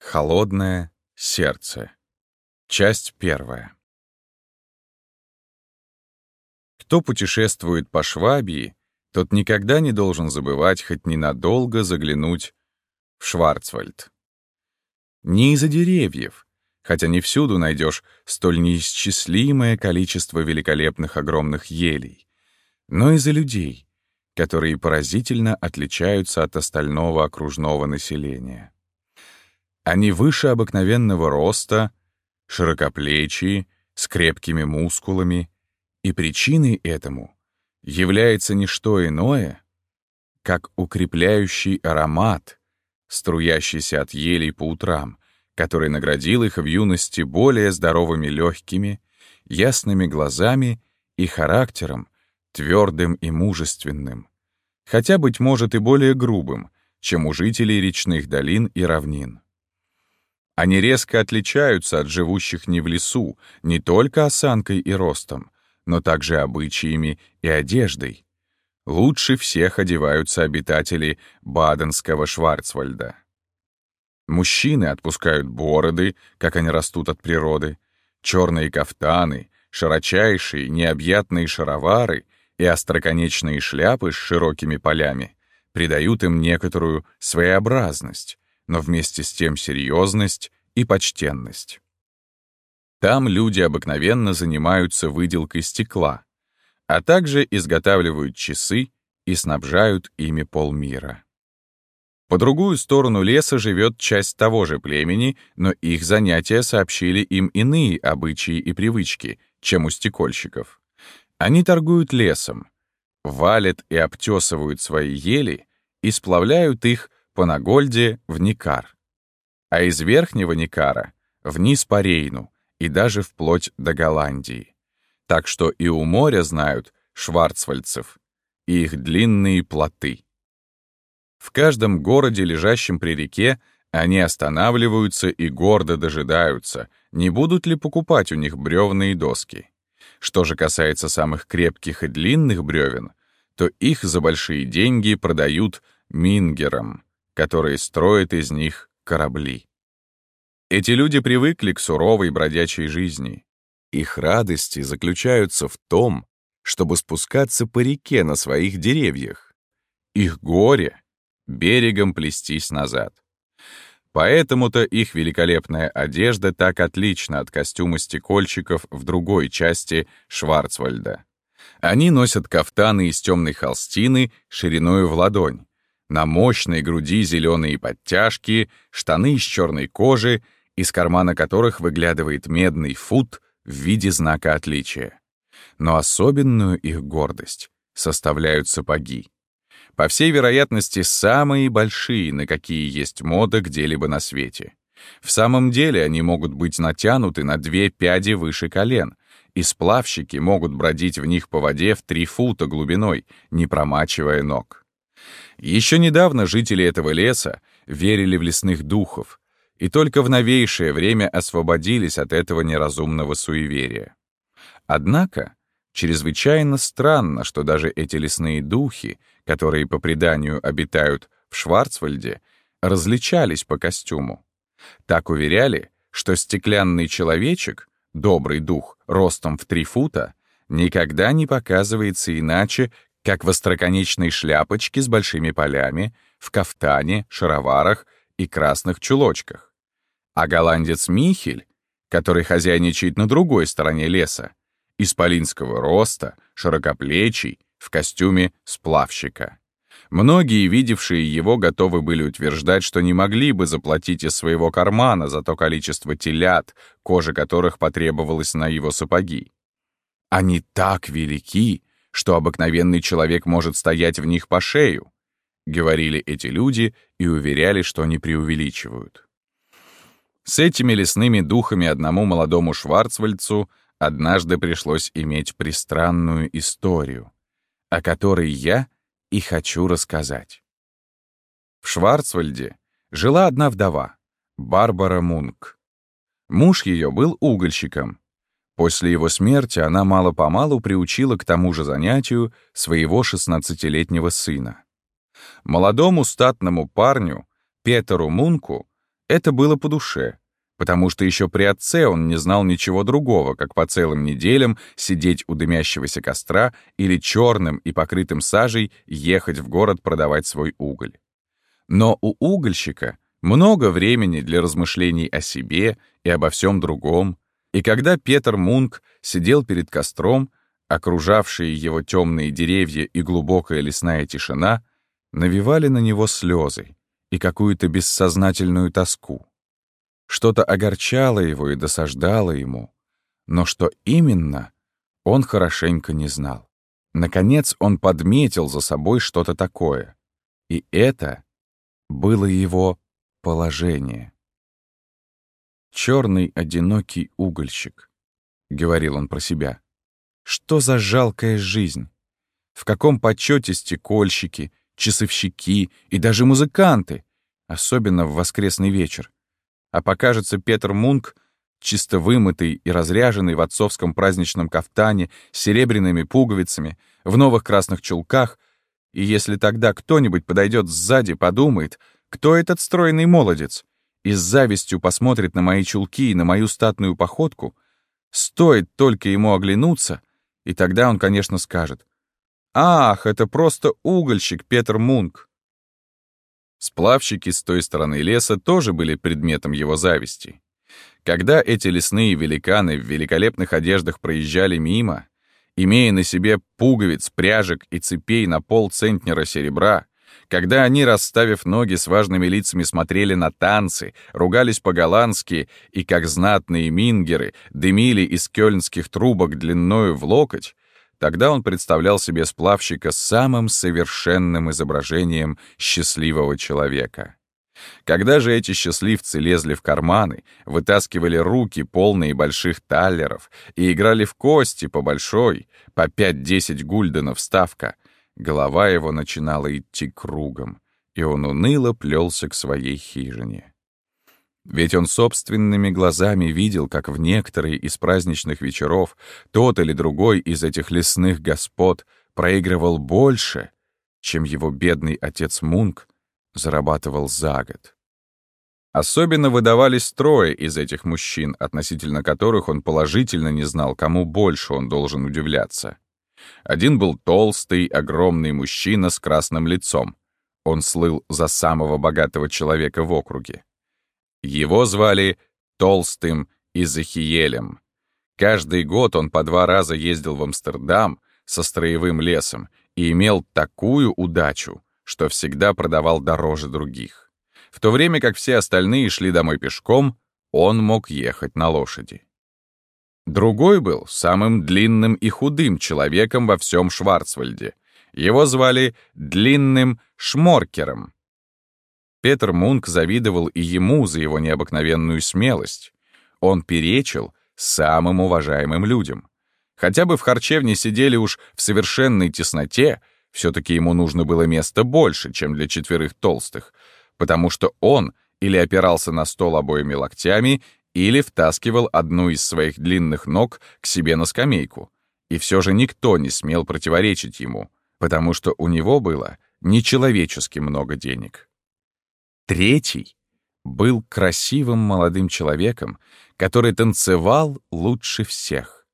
Холодное сердце. Часть первая. Кто путешествует по Швабии, тот никогда не должен забывать хоть ненадолго заглянуть в Шварцвальд. Не из-за деревьев, хотя не всюду найдешь столь неисчислимое количество великолепных огромных елей, но из-за людей, которые поразительно отличаются от остального окружного населения. Они выше обыкновенного роста, широкоплечие, с крепкими мускулами, и причиной этому является не что иное, как укрепляющий аромат, струящийся от елей по утрам, который наградил их в юности более здоровыми легкими, ясными глазами и характером, твердым и мужественным, хотя, быть может, и более грубым, чем у жителей речных долин и равнин. Они резко отличаются от живущих не в лесу не только осанкой и ростом, но также обычаями и одеждой. Лучше всех одеваются обитатели Баденского Шварцвальда. Мужчины отпускают бороды, как они растут от природы, черные кафтаны, широчайшие, необъятные шаровары и остроконечные шляпы с широкими полями придают им некоторую своеобразность, но вместе с тем серьезность и почтенность. Там люди обыкновенно занимаются выделкой стекла, а также изготавливают часы и снабжают ими полмира. По другую сторону леса живет часть того же племени, но их занятия сообщили им иные обычаи и привычки, чем у стекольщиков. Они торгуют лесом, валят и обтесывают свои ели и сплавляют их по Нагольде в Никар, а из Верхнего Никара вниз по Рейну и даже вплоть до Голландии. Так что и у моря знают шварцвальцев и их длинные плоты. В каждом городе, лежащем при реке, они останавливаются и гордо дожидаются, не будут ли покупать у них бревна и доски. Что же касается самых крепких и длинных бревен, то их за большие деньги продают мингерам, которые строят из них корабли. Эти люди привыкли к суровой бродячей жизни. Их радости заключаются в том, чтобы спускаться по реке на своих деревьях. Их горе — берегом плестись назад. Поэтому-то их великолепная одежда так отлична от костюма стекольщиков в другой части Шварцвальда. Они носят кафтаны из темной холстины шириною в ладонь, на мощной груди зеленые подтяжки, штаны из черной кожи, из кармана которых выглядывает медный фут в виде знака отличия. Но особенную их гордость составляют сапоги. По всей вероятности, самые большие, на какие есть мода где-либо на свете. В самом деле они могут быть натянуты на две пяди выше колен, и сплавщики могут бродить в них по воде в три фута глубиной, не промачивая ног. Еще недавно жители этого леса верили в лесных духов, и только в новейшее время освободились от этого неразумного суеверия. Однако, чрезвычайно странно, что даже эти лесные духи, которые по преданию обитают в Шварцвальде, различались по костюму. Так уверяли, что стеклянный человечек, добрый дух, ростом в три фута, никогда не показывается иначе, как в остроконечной шляпочке с большими полями, в кафтане, шароварах и красных чулочках. А голландец Михель, который хозяйничает на другой стороне леса, исполинского роста, широкоплечий, в костюме сплавщика. Многие, видевшие его, готовы были утверждать, что не могли бы заплатить из своего кармана за то количество телят, кожа которых потребовалась на его сапоги. Они так велики, что обыкновенный человек может стоять в них по шею, говорили эти люди и уверяли, что не преувеличивают. С этими лесными духами одному молодому шварцвальцу однажды пришлось иметь пристранную историю, о которой я и хочу рассказать. В Шварцвальде жила одна вдова, Барбара Мунк. Муж ее был угольщиком, После его смерти она мало-помалу приучила к тому же занятию своего 16-летнего сына. Молодому статному парню, Петеру Мунку, это было по душе, потому что еще при отце он не знал ничего другого, как по целым неделям сидеть у дымящегося костра или черным и покрытым сажей ехать в город продавать свой уголь. Но у угольщика много времени для размышлений о себе и обо всем другом, и когда Петр Мунк сидел перед костром, окружавшие его темные деревья и глубокая лесная тишина навевали на него слезы и какую-то бессознательную тоску. Что-то огорчало его и досаждало ему, но что именно, он хорошенько не знал. Наконец он подметил за собой что-то такое, и это было его положение. Черный одинокий угольщик», — говорил он про себя. «Что за жалкая жизнь? В каком почете стекольщики, часовщики и даже музыканты, особенно в воскресный вечер. А покажется Петр Мунк, чисто вымытый и разряженный в отцовском праздничном кафтане, с серебряными пуговицами, в новых красных чулках, и если тогда кто-нибудь подойдет сзади, подумает, кто этот стройный молодец, и с завистью посмотрит на мои чулки и на мою статную походку, стоит только ему оглянуться, и тогда он, конечно, скажет, «Ах, это просто угольщик Петр Мунк!» Сплавщики с той стороны леса тоже были предметом его зависти. Когда эти лесные великаны в великолепных одеждах проезжали мимо, имея на себе пуговиц, пряжек и цепей на полцентнера серебра, когда они, расставив ноги с важными лицами, смотрели на танцы, ругались по-голландски и, как знатные мингеры, дымили из кёльнских трубок длиною в локоть, тогда он представлял себе сплавщика самым совершенным изображением счастливого человека. Когда же эти счастливцы лезли в карманы, вытаскивали руки, полные больших таллеров, и играли в кости по большой, по 5-10 гульденов ставка — Голова его начинала идти кругом, и он уныло плелся к своей хижине. Ведь он собственными глазами видел, как в некоторые из праздничных вечеров тот или другой из этих лесных господ проигрывал больше, чем его бедный отец Мунк зарабатывал за год. Особенно выдавались трое из этих мужчин, относительно которых он положительно не знал, кому больше он должен удивляться. Один был толстый, огромный мужчина с красным лицом. Он слыл за самого богатого человека в округе. Его звали Толстым Изахиелем. Каждый год он по два раза ездил в Амстердам со строевым лесом и имел такую удачу, что всегда продавал дороже других. В то время как все остальные шли домой пешком, он мог ехать на лошади. Другой был самым длинным и худым человеком во всем Шварцвальде. Его звали Длинным Шморкером. Петр Мунк завидовал и ему за его необыкновенную смелость. Он перечил самым уважаемым людям. Хотя бы в харчевне сидели уж в совершенной тесноте, все-таки ему нужно было места больше, чем для четверых толстых, потому что он или опирался на стол обоими локтями, или втаскивал одну из своих длинных ног к себе на скамейку. И все же никто не смел противоречить ему, потому что у него было нечеловечески много денег. Третий был красивым молодым человеком, который танцевал лучше всех,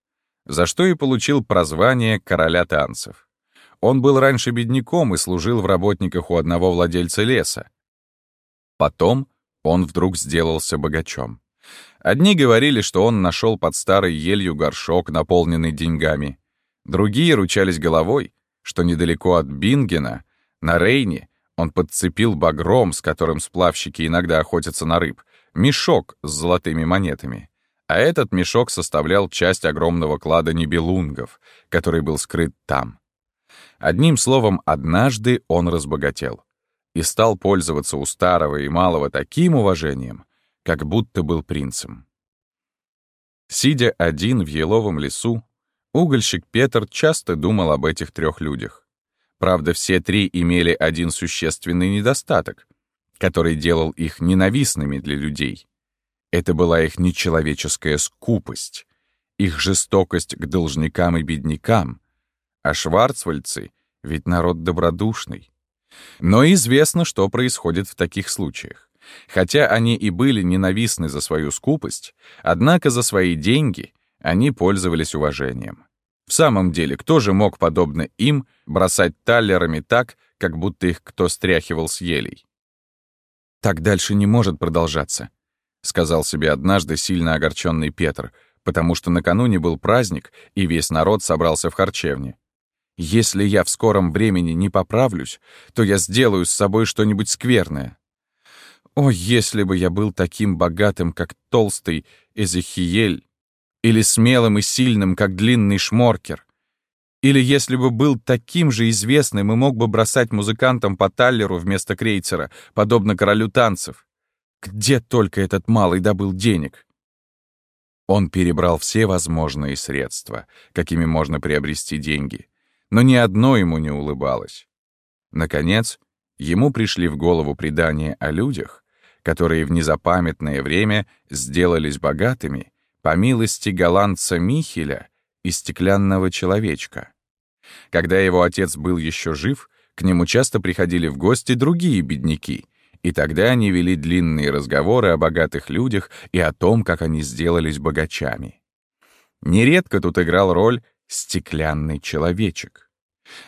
за что и получил прозвание короля танцев. Он был раньше бедняком и служил в работниках у одного владельца леса. Потом он вдруг сделался богачом. Одни говорили, что он нашел под старой елью горшок, наполненный деньгами. Другие ручались головой, что недалеко от Бингена, на Рейне, он подцепил багром, с которым сплавщики иногда охотятся на рыб, мешок с золотыми монетами. А этот мешок составлял часть огромного клада небелунгов, который был скрыт там. Одним словом, однажды он разбогател и стал пользоваться у старого и малого таким уважением, как будто был принцем. Сидя один в еловом лесу, угольщик Петр часто думал об этих трех людях. Правда, все три имели один существенный недостаток, который делал их ненавистными для людей. Это была их нечеловеческая скупость, их жестокость к должникам и беднякам, а шварцвальцы — ведь народ добродушный. Но известно, что происходит в таких случаях. Хотя они и были ненавистны за свою скупость, однако за свои деньги они пользовались уважением. В самом деле, кто же мог, подобно им, бросать таллерами так, как будто их кто стряхивал с елей? «Так дальше не может продолжаться», — сказал себе однажды сильно огорченный Петр, потому что накануне был праздник, и весь народ собрался в харчевне. «Если я в скором времени не поправлюсь, то я сделаю с собой что-нибудь скверное. О, если бы я был таким богатым, как толстый Эзехиель, или смелым и сильным, как длинный шморкер. Или если бы был таким же известным и мог бы бросать музыкантам по таллеру вместо крейцера, подобно королю танцев. Где только этот малый добыл денег? Он перебрал все возможные средства, какими можно приобрести деньги, но ни одно ему не улыбалось. Наконец, ему пришли в голову предания о людях, которые в незапамятное время сделались богатыми по милости голландца Михеля и стеклянного человечка. Когда его отец был еще жив, к нему часто приходили в гости другие бедняки, и тогда они вели длинные разговоры о богатых людях и о том, как они сделались богачами. Нередко тут играл роль стеклянный человечек.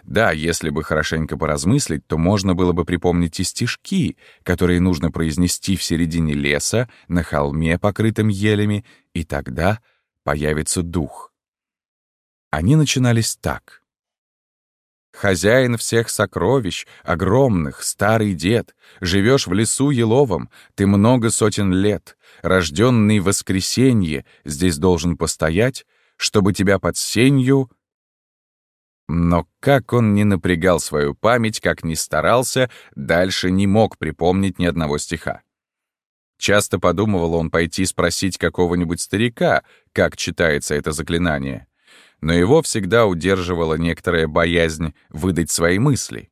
Да, если бы хорошенько поразмыслить, то можно было бы припомнить и стишки, которые нужно произнести в середине леса, на холме, покрытым елями, и тогда появится дух. Они начинались так. Хозяин всех сокровищ, огромных, старый дед, живешь в лесу еловом, ты много сотен лет, рожденный в воскресенье, здесь должен постоять, чтобы тебя под сенью но как он не напрягал свою память, как ни старался, дальше не мог припомнить ни одного стиха. Часто подумывал он пойти спросить какого-нибудь старика, как читается это заклинание. Но его всегда удерживала некоторая боязнь выдать свои мысли.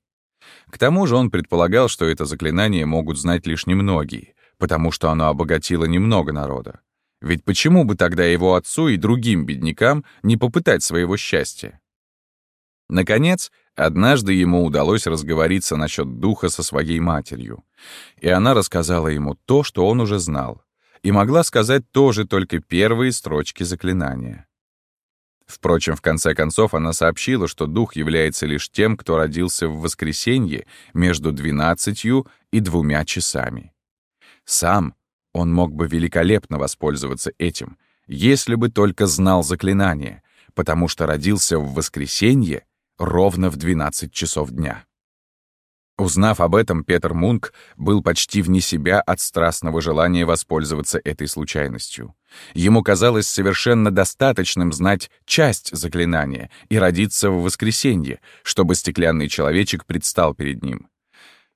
К тому же он предполагал, что это заклинание могут знать лишь немногие, потому что оно обогатило немного народа. Ведь почему бы тогда его отцу и другим беднякам не попытать своего счастья? Наконец, однажды ему удалось разговориться насчет духа со своей матерью, и она рассказала ему то, что он уже знал, и могла сказать тоже только первые строчки заклинания. Впрочем, в конце концов она сообщила, что дух является лишь тем, кто родился в воскресенье между двенадцатью и двумя часами. Сам он мог бы великолепно воспользоваться этим, если бы только знал заклинание, потому что родился в воскресенье ровно в 12 часов дня. Узнав об этом, Петер Мунк был почти вне себя от страстного желания воспользоваться этой случайностью. Ему казалось совершенно достаточным знать часть заклинания и родиться в воскресенье, чтобы стеклянный человечек предстал перед ним.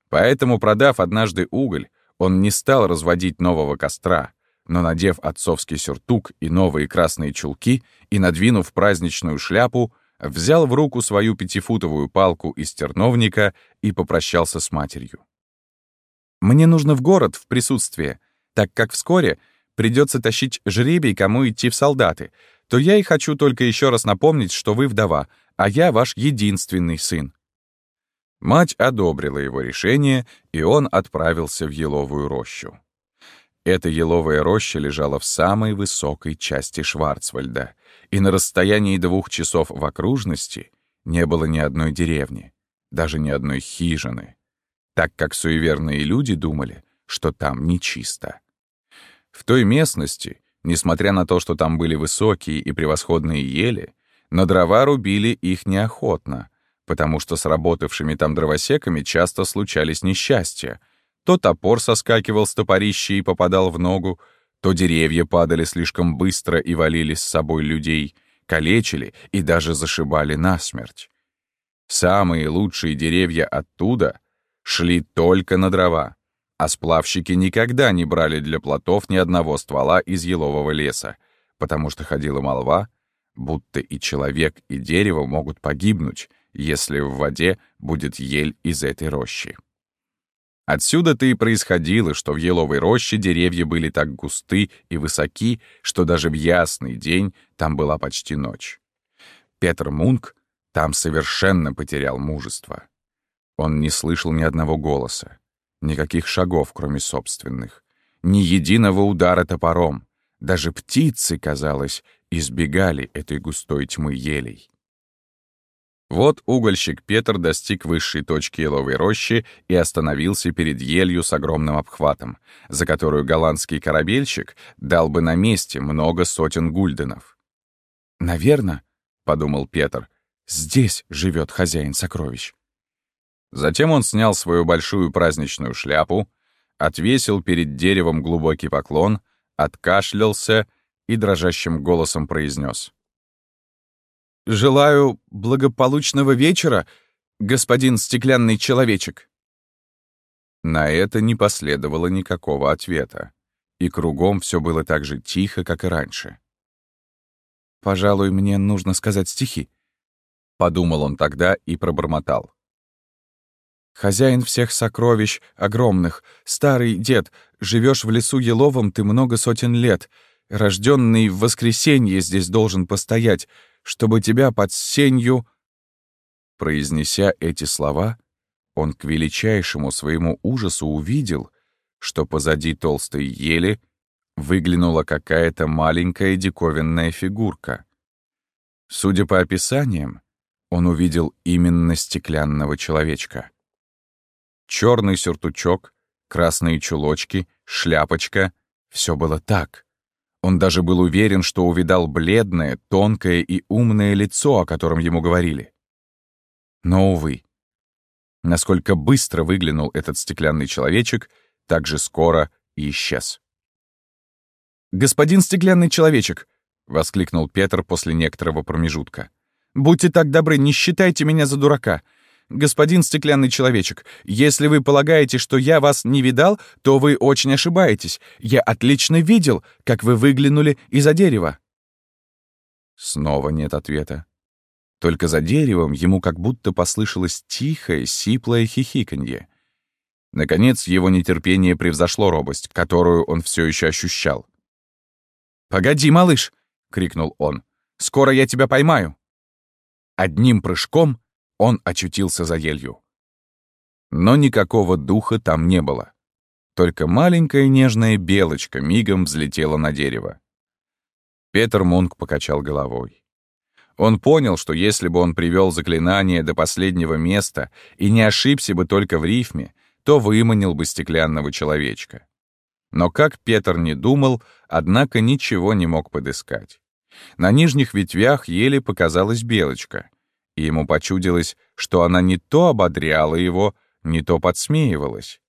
Поэтому, продав однажды уголь, он не стал разводить нового костра, но, надев отцовский сюртук и новые красные чулки и надвинув праздничную шляпу, взял в руку свою пятифутовую палку из терновника и попрощался с матерью. «Мне нужно в город в присутствие, так как вскоре придется тащить жребий, кому идти в солдаты, то я и хочу только еще раз напомнить, что вы вдова, а я ваш единственный сын». Мать одобрила его решение, и он отправился в еловую рощу. Эта еловая роща лежала в самой высокой части Шварцвальда, и на расстоянии двух часов в окружности не было ни одной деревни, даже ни одной хижины, так как суеверные люди думали, что там нечисто. В той местности, несмотря на то, что там были высокие и превосходные ели, на дрова рубили их неохотно, потому что с работавшими там дровосеками часто случались несчастья — то топор соскакивал с топорища и попадал в ногу, то деревья падали слишком быстро и валили с собой людей, калечили и даже зашибали насмерть. Самые лучшие деревья оттуда шли только на дрова, а сплавщики никогда не брали для плотов ни одного ствола из елового леса, потому что ходила молва, будто и человек, и дерево могут погибнуть, если в воде будет ель из этой рощи. Отсюда-то и происходило, что в еловой роще деревья были так густы и высоки, что даже в ясный день там была почти ночь. Петр Мунк там совершенно потерял мужество. Он не слышал ни одного голоса, Никаких шагов, кроме собственных. Ни единого удара топором. Даже птицы, казалось, избегали этой густой тьмы елей. Вот угольщик Петр достиг высшей точки еловой рощи и остановился перед елью с огромным обхватом, за которую голландский корабельщик дал бы на месте много сотен гульденов. «Наверно», — подумал Петр, — «здесь живет хозяин сокровищ». Затем он снял свою большую праздничную шляпу, отвесил перед деревом глубокий поклон, откашлялся и дрожащим голосом произнес: «Желаю благополучного вечера, господин стеклянный человечек». На это не последовало никакого ответа, и кругом все было так же тихо, как и раньше. «Пожалуй, мне нужно сказать стихи», — подумал он тогда и пробормотал. Хозяин всех сокровищ, огромных, старый дед, живешь в лесу еловом ты много сотен лет, рожденный в воскресенье здесь должен постоять, чтобы тебя под сенью...» Произнеся эти слова, он к величайшему своему ужасу увидел, что позади толстой ели выглянула какая-то маленькая диковинная фигурка. Судя по описаниям, он увидел именно стеклянного человечка. Черный сюртучок, красные чулочки, шляпочка — все было так. Он даже был уверен, что увидал бледное, тонкое и умное лицо, о котором ему говорили. Но, увы, насколько быстро выглянул этот стеклянный человечек, так же скоро и исчез. «Господин стеклянный человечек!» — воскликнул Петр после некоторого промежутка. «Будьте так добры, не считайте меня за дурака. «Господин стеклянный человечек, если вы полагаете, что я вас не видал, то вы очень ошибаетесь. Я отлично видел, как вы выглянули из-за дерева». Снова нет ответа. Только за деревом ему как будто послышалось тихое, сиплое хихиканье. Наконец, его нетерпение превзошло робость, которую он все еще ощущал. «Погоди, малыш!» — крикнул он. «Скоро я тебя поймаю!» Одним прыжком он очутился за елью. Но никакого духа там не было. Только маленькая нежная белочка мигом взлетела на дерево. Петер Мунк покачал головой. Он понял, что если бы он привел заклинание до последнего места и не ошибся бы только в рифме, то выманил бы стеклянного человечка. Но как Петр не думал, однако ничего не мог подыскать. На нижних ветвях еле показалась белочка — и ему почудилось, что она не то ободряла его, не то подсмеивалась.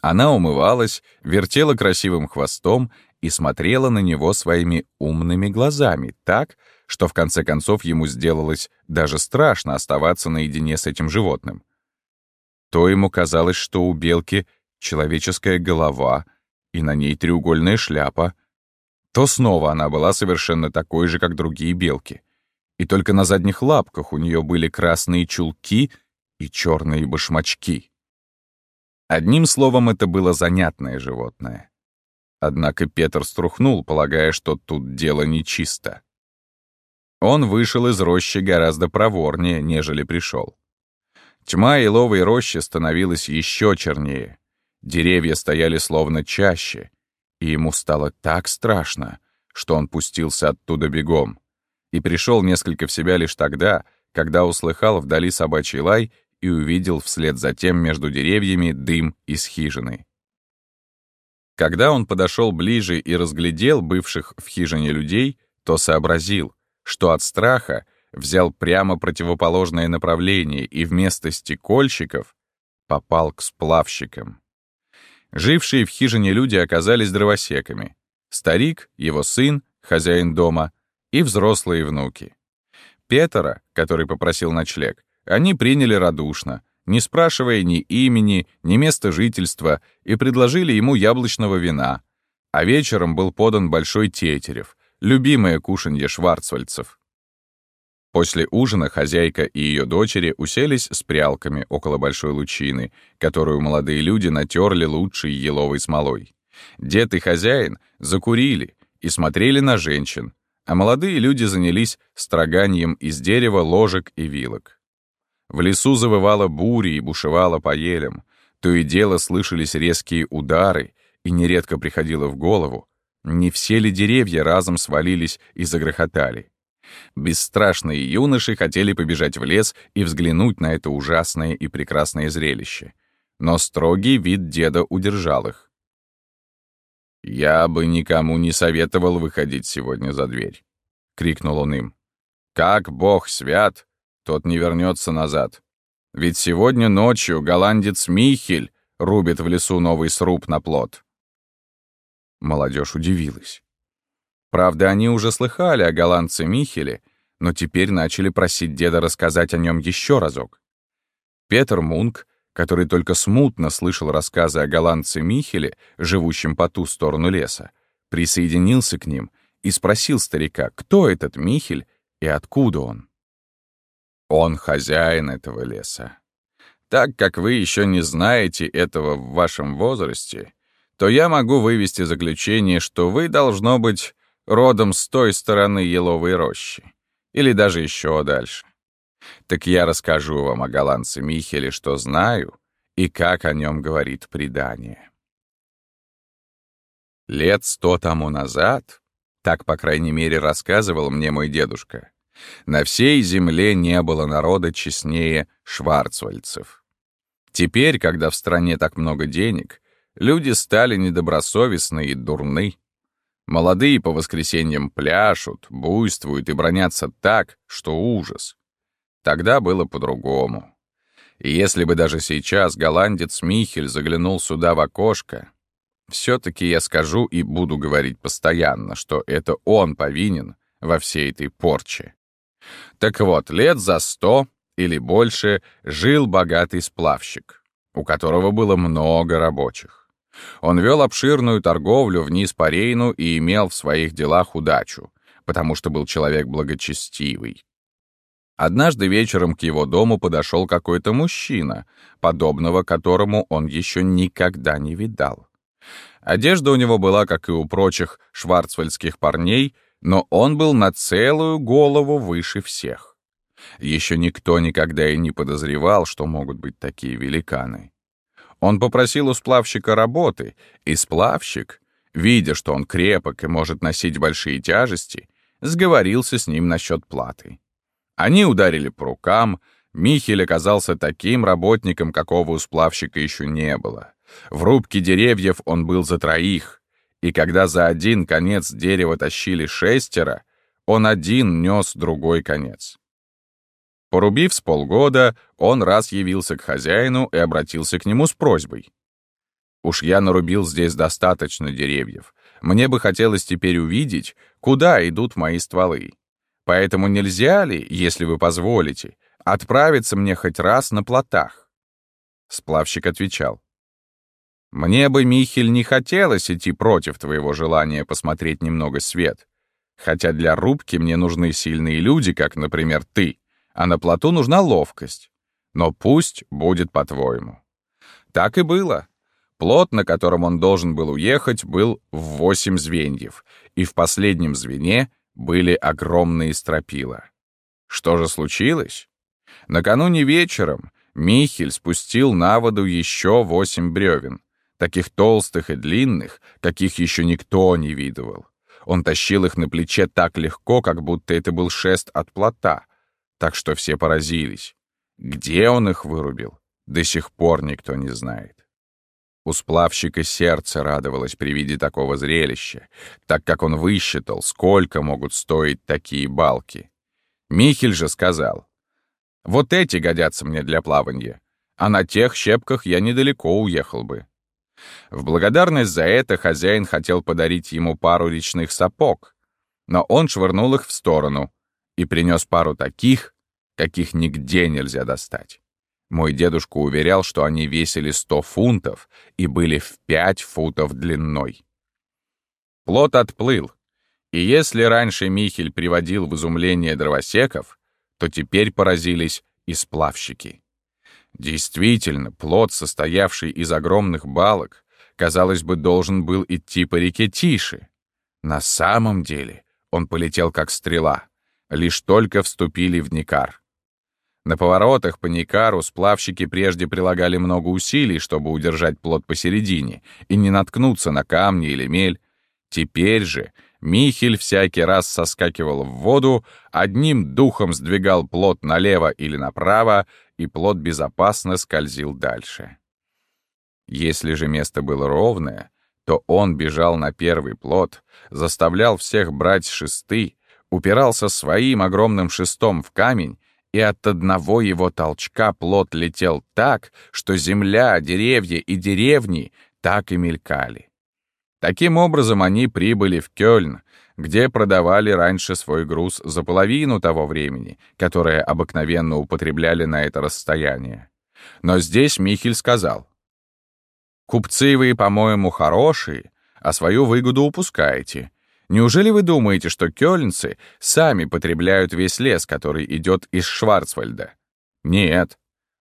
Она умывалась, вертела красивым хвостом и смотрела на него своими умными глазами так, что в конце концов ему сделалось даже страшно оставаться наедине с этим животным. То ему казалось, что у белки человеческая голова и на ней треугольная шляпа, то снова она была совершенно такой же, как другие белки и только на задних лапках у нее были красные чулки и черные башмачки. Одним словом, это было занятное животное. Однако Петр струхнул, полагая, что тут дело нечисто. Он вышел из рощи гораздо проворнее, нежели пришел. Тьма еловой рощи становилась еще чернее. Деревья стояли словно чаще, и ему стало так страшно, что он пустился оттуда бегом и пришел несколько в себя лишь тогда, когда услыхал вдали собачий лай и увидел вслед за тем между деревьями дым из хижины. Когда он подошел ближе и разглядел бывших в хижине людей, то сообразил, что от страха взял прямо противоположное направление и вместо стекольщиков попал к сплавщикам. Жившие в хижине люди оказались дровосеками. Старик, его сын, хозяин дома — и взрослые внуки. Петера, который попросил ночлег, они приняли радушно, не спрашивая ни имени, ни места жительства, и предложили ему яблочного вина. А вечером был подан большой тетерев, любимое кушанье шварцвальдцев. После ужина хозяйка и ее дочери уселись с прялками около большой лучины, которую молодые люди натерли лучшей еловой смолой. Дед и хозяин закурили и смотрели на женщин, а молодые люди занялись строганием из дерева ложек и вилок. В лесу завывала буря и бушевала по елям. То и дело слышались резкие удары, и нередко приходило в голову, не все ли деревья разом свалились и загрохотали. Бесстрашные юноши хотели побежать в лес и взглянуть на это ужасное и прекрасное зрелище. Но строгий вид деда удержал их. «Я бы никому не советовал выходить сегодня за дверь», — крикнул он им. «Как Бог свят, тот не вернется назад. Ведь сегодня ночью голландец Михель рубит в лесу новый сруб на плот». Молодежь удивилась. Правда, они уже слыхали о голландце Михеле, но теперь начали просить деда рассказать о нем еще разок. Петр Мунк, который только смутно слышал рассказы о голландце Михеле, живущем по ту сторону леса, присоединился к ним и спросил старика, кто этот Михель и откуда он. Он хозяин этого леса. Так как вы еще не знаете этого в вашем возрасте, то я могу вывести заключение, что вы, должно быть, родом с той стороны еловой рощи, или даже еще дальше. Так я расскажу вам о голландце Михеле, что знаю, и как о нем говорит предание. Лет сто тому назад, так, по крайней мере, рассказывал мне мой дедушка, на всей земле не было народа честнее шварцвальцев. Теперь, когда в стране так много денег, люди стали недобросовестны и дурны. Молодые по воскресеньям пляшут, буйствуют и бронятся так, что ужас. Тогда было по-другому. И если бы даже сейчас голландец Михель заглянул сюда в окошко, все-таки я скажу и буду говорить постоянно, что это он повинен во всей этой порче. Так вот, лет за сто или больше жил богатый сплавщик, у которого было много рабочих. Он вел обширную торговлю вниз по Рейну и имел в своих делах удачу, потому что был человек благочестивый. Однажды вечером к его дому подошел какой-то мужчина, подобного которому он еще никогда не видал. Одежда у него была, как и у прочих шварцвальдских парней, но он был на целую голову выше всех. Еще никто никогда и не подозревал, что могут быть такие великаны. Он попросил у сплавщика работы, и сплавщик, видя, что он крепок и может носить большие тяжести, сговорился с ним насчет платы. Они ударили по рукам, Михель оказался таким работником, какого у сплавщика еще не было. В рубке деревьев он был за троих, и когда за один конец дерева тащили шестеро, он один нес другой конец. Порубив с полгода, он раз явился к хозяину и обратился к нему с просьбой. «Уж я нарубил здесь достаточно деревьев. Мне бы хотелось теперь увидеть, куда идут мои стволы. Поэтому нельзя ли, если вы позволите, отправиться мне хоть раз на плотах?» Сплавщик отвечал. «Мне бы, Михель, не хотелось идти против твоего желания посмотреть немного свет, хотя для рубки мне нужны сильные люди, как, например, ты а на плоту нужна ловкость. Но пусть будет по-твоему. Так и было. Плот, на котором он должен был уехать, был в восемь звеньев, и в последнем звене были огромные стропила. Что же случилось? Накануне вечером Михель спустил на воду еще восемь бревен, таких толстых и длинных, каких еще никто не видывал. Он тащил их на плече так легко, как будто это был шест от плота, так что все поразились. Где он их вырубил, до сих пор никто не знает. У сплавщика сердце радовалось при виде такого зрелища, так как он высчитал, сколько могут стоить такие балки. Михель же сказал, «Вот эти годятся мне для плавания, а на тех щепках я недалеко уехал бы». В благодарность за это хозяин хотел подарить ему пару речных сапог, но он швырнул их в сторону, и принес пару таких, каких нигде нельзя достать. Мой дедушка уверял, что они весили 100 фунтов и были в 5 футов длиной. Плот отплыл, и если раньше Михель приводил в изумление дровосеков, то теперь поразились и сплавщики. Действительно, плот, состоявший из огромных балок, казалось бы, должен был идти по реке тише. На самом деле он полетел как стрела — лишь только вступили в Никар. На поворотах по Никару сплавщики прежде прилагали много усилий, чтобы удержать плот посередине и не наткнуться на камни или мель. Теперь же Михель всякий раз соскакивал в воду, одним духом сдвигал плот налево или направо, и плот безопасно скользил дальше. Если же место было ровное, то он бежал на первый плот, заставлял всех брать шесты, упирался своим огромным шестом в камень, и от одного его толчка плот летел так, что земля, деревья и деревни так и мелькали. Таким образом, они прибыли в Кёльн, где продавали раньше свой груз за половину того времени, которое обыкновенно употребляли на это расстояние. Но здесь Михель сказал, «Купцы вы, по-моему, хорошие, а свою выгоду упускаете. Неужели вы думаете, что кёльнцы сами потребляют весь лес, который идет из Шварцвальда? Нет.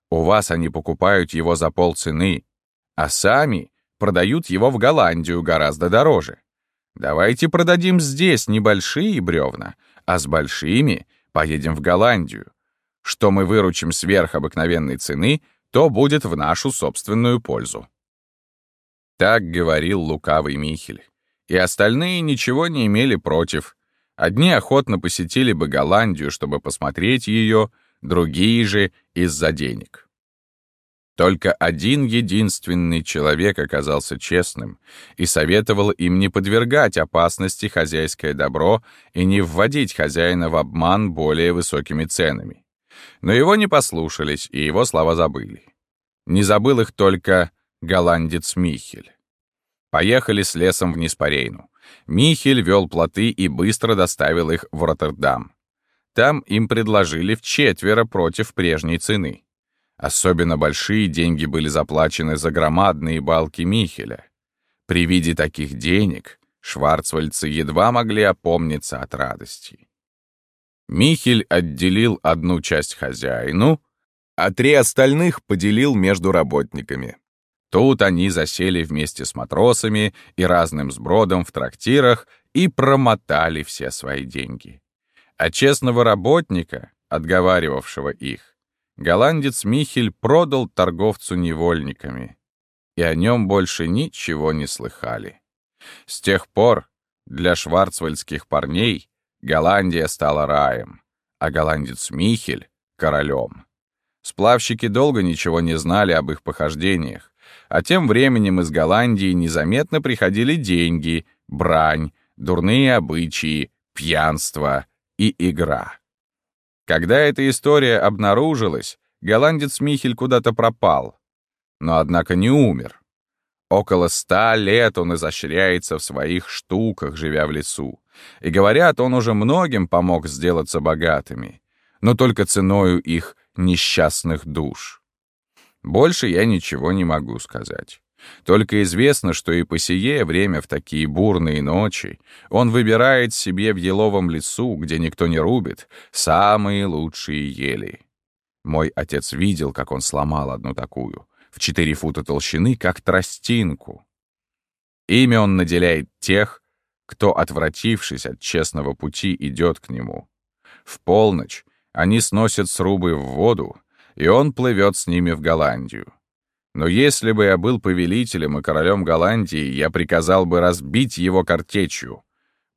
У вас они покупают его за полцены, а сами продают его в Голландию гораздо дороже. Давайте продадим здесь небольшие бревна, а с большими поедем в Голландию. Что мы выручим сверх обыкновенной цены, то будет в нашу собственную пользу. Так говорил лукавый Михель и остальные ничего не имели против. Одни охотно посетили бы Голландию, чтобы посмотреть ее, другие же — из-за денег. Только один единственный человек оказался честным и советовал им не подвергать опасности хозяйское добро и не вводить хозяина в обман более высокими ценами. Но его не послушались, и его слова забыли. Не забыл их только голландец Михель. Поехали с лесом вниз по Рейну. Михель вел плоты и быстро доставил их в Роттердам. Там им предложили в четверо против прежней цены. Особенно большие деньги были заплачены за громадные балки Михеля. При виде таких денег шварцвальдцы едва могли опомниться от радости. Михель отделил одну часть хозяину, а три остальных поделил между работниками. Тут они засели вместе с матросами и разным сбродом в трактирах и промотали все свои деньги. А честного работника, отговаривавшего их, голландец Михель продал торговцу невольниками, и о нем больше ничего не слыхали. С тех пор для шварцвальдских парней Голландия стала раем, а голландец Михель — королем. Сплавщики долго ничего не знали об их похождениях, а тем временем из Голландии незаметно приходили деньги, брань, дурные обычаи, пьянство и игра. Когда эта история обнаружилась, голландец Михель куда-то пропал, но, однако, не умер. Около ста лет он изощряется в своих штуках, живя в лесу. И, говорят, он уже многим помог сделаться богатыми, но только ценою их несчастных душ. Больше я ничего не могу сказать. Только известно, что и по сие время в такие бурные ночи он выбирает себе в еловом лесу, где никто не рубит, самые лучшие ели. Мой отец видел, как он сломал одну такую, в четыре фута толщины, как тростинку. Имя он наделяет тех, кто, отвратившись от честного пути, идет к нему. В полночь они сносят срубы в воду, и он плывет с ними в Голландию. Но если бы я был повелителем и королем Голландии, я приказал бы разбить его картечью,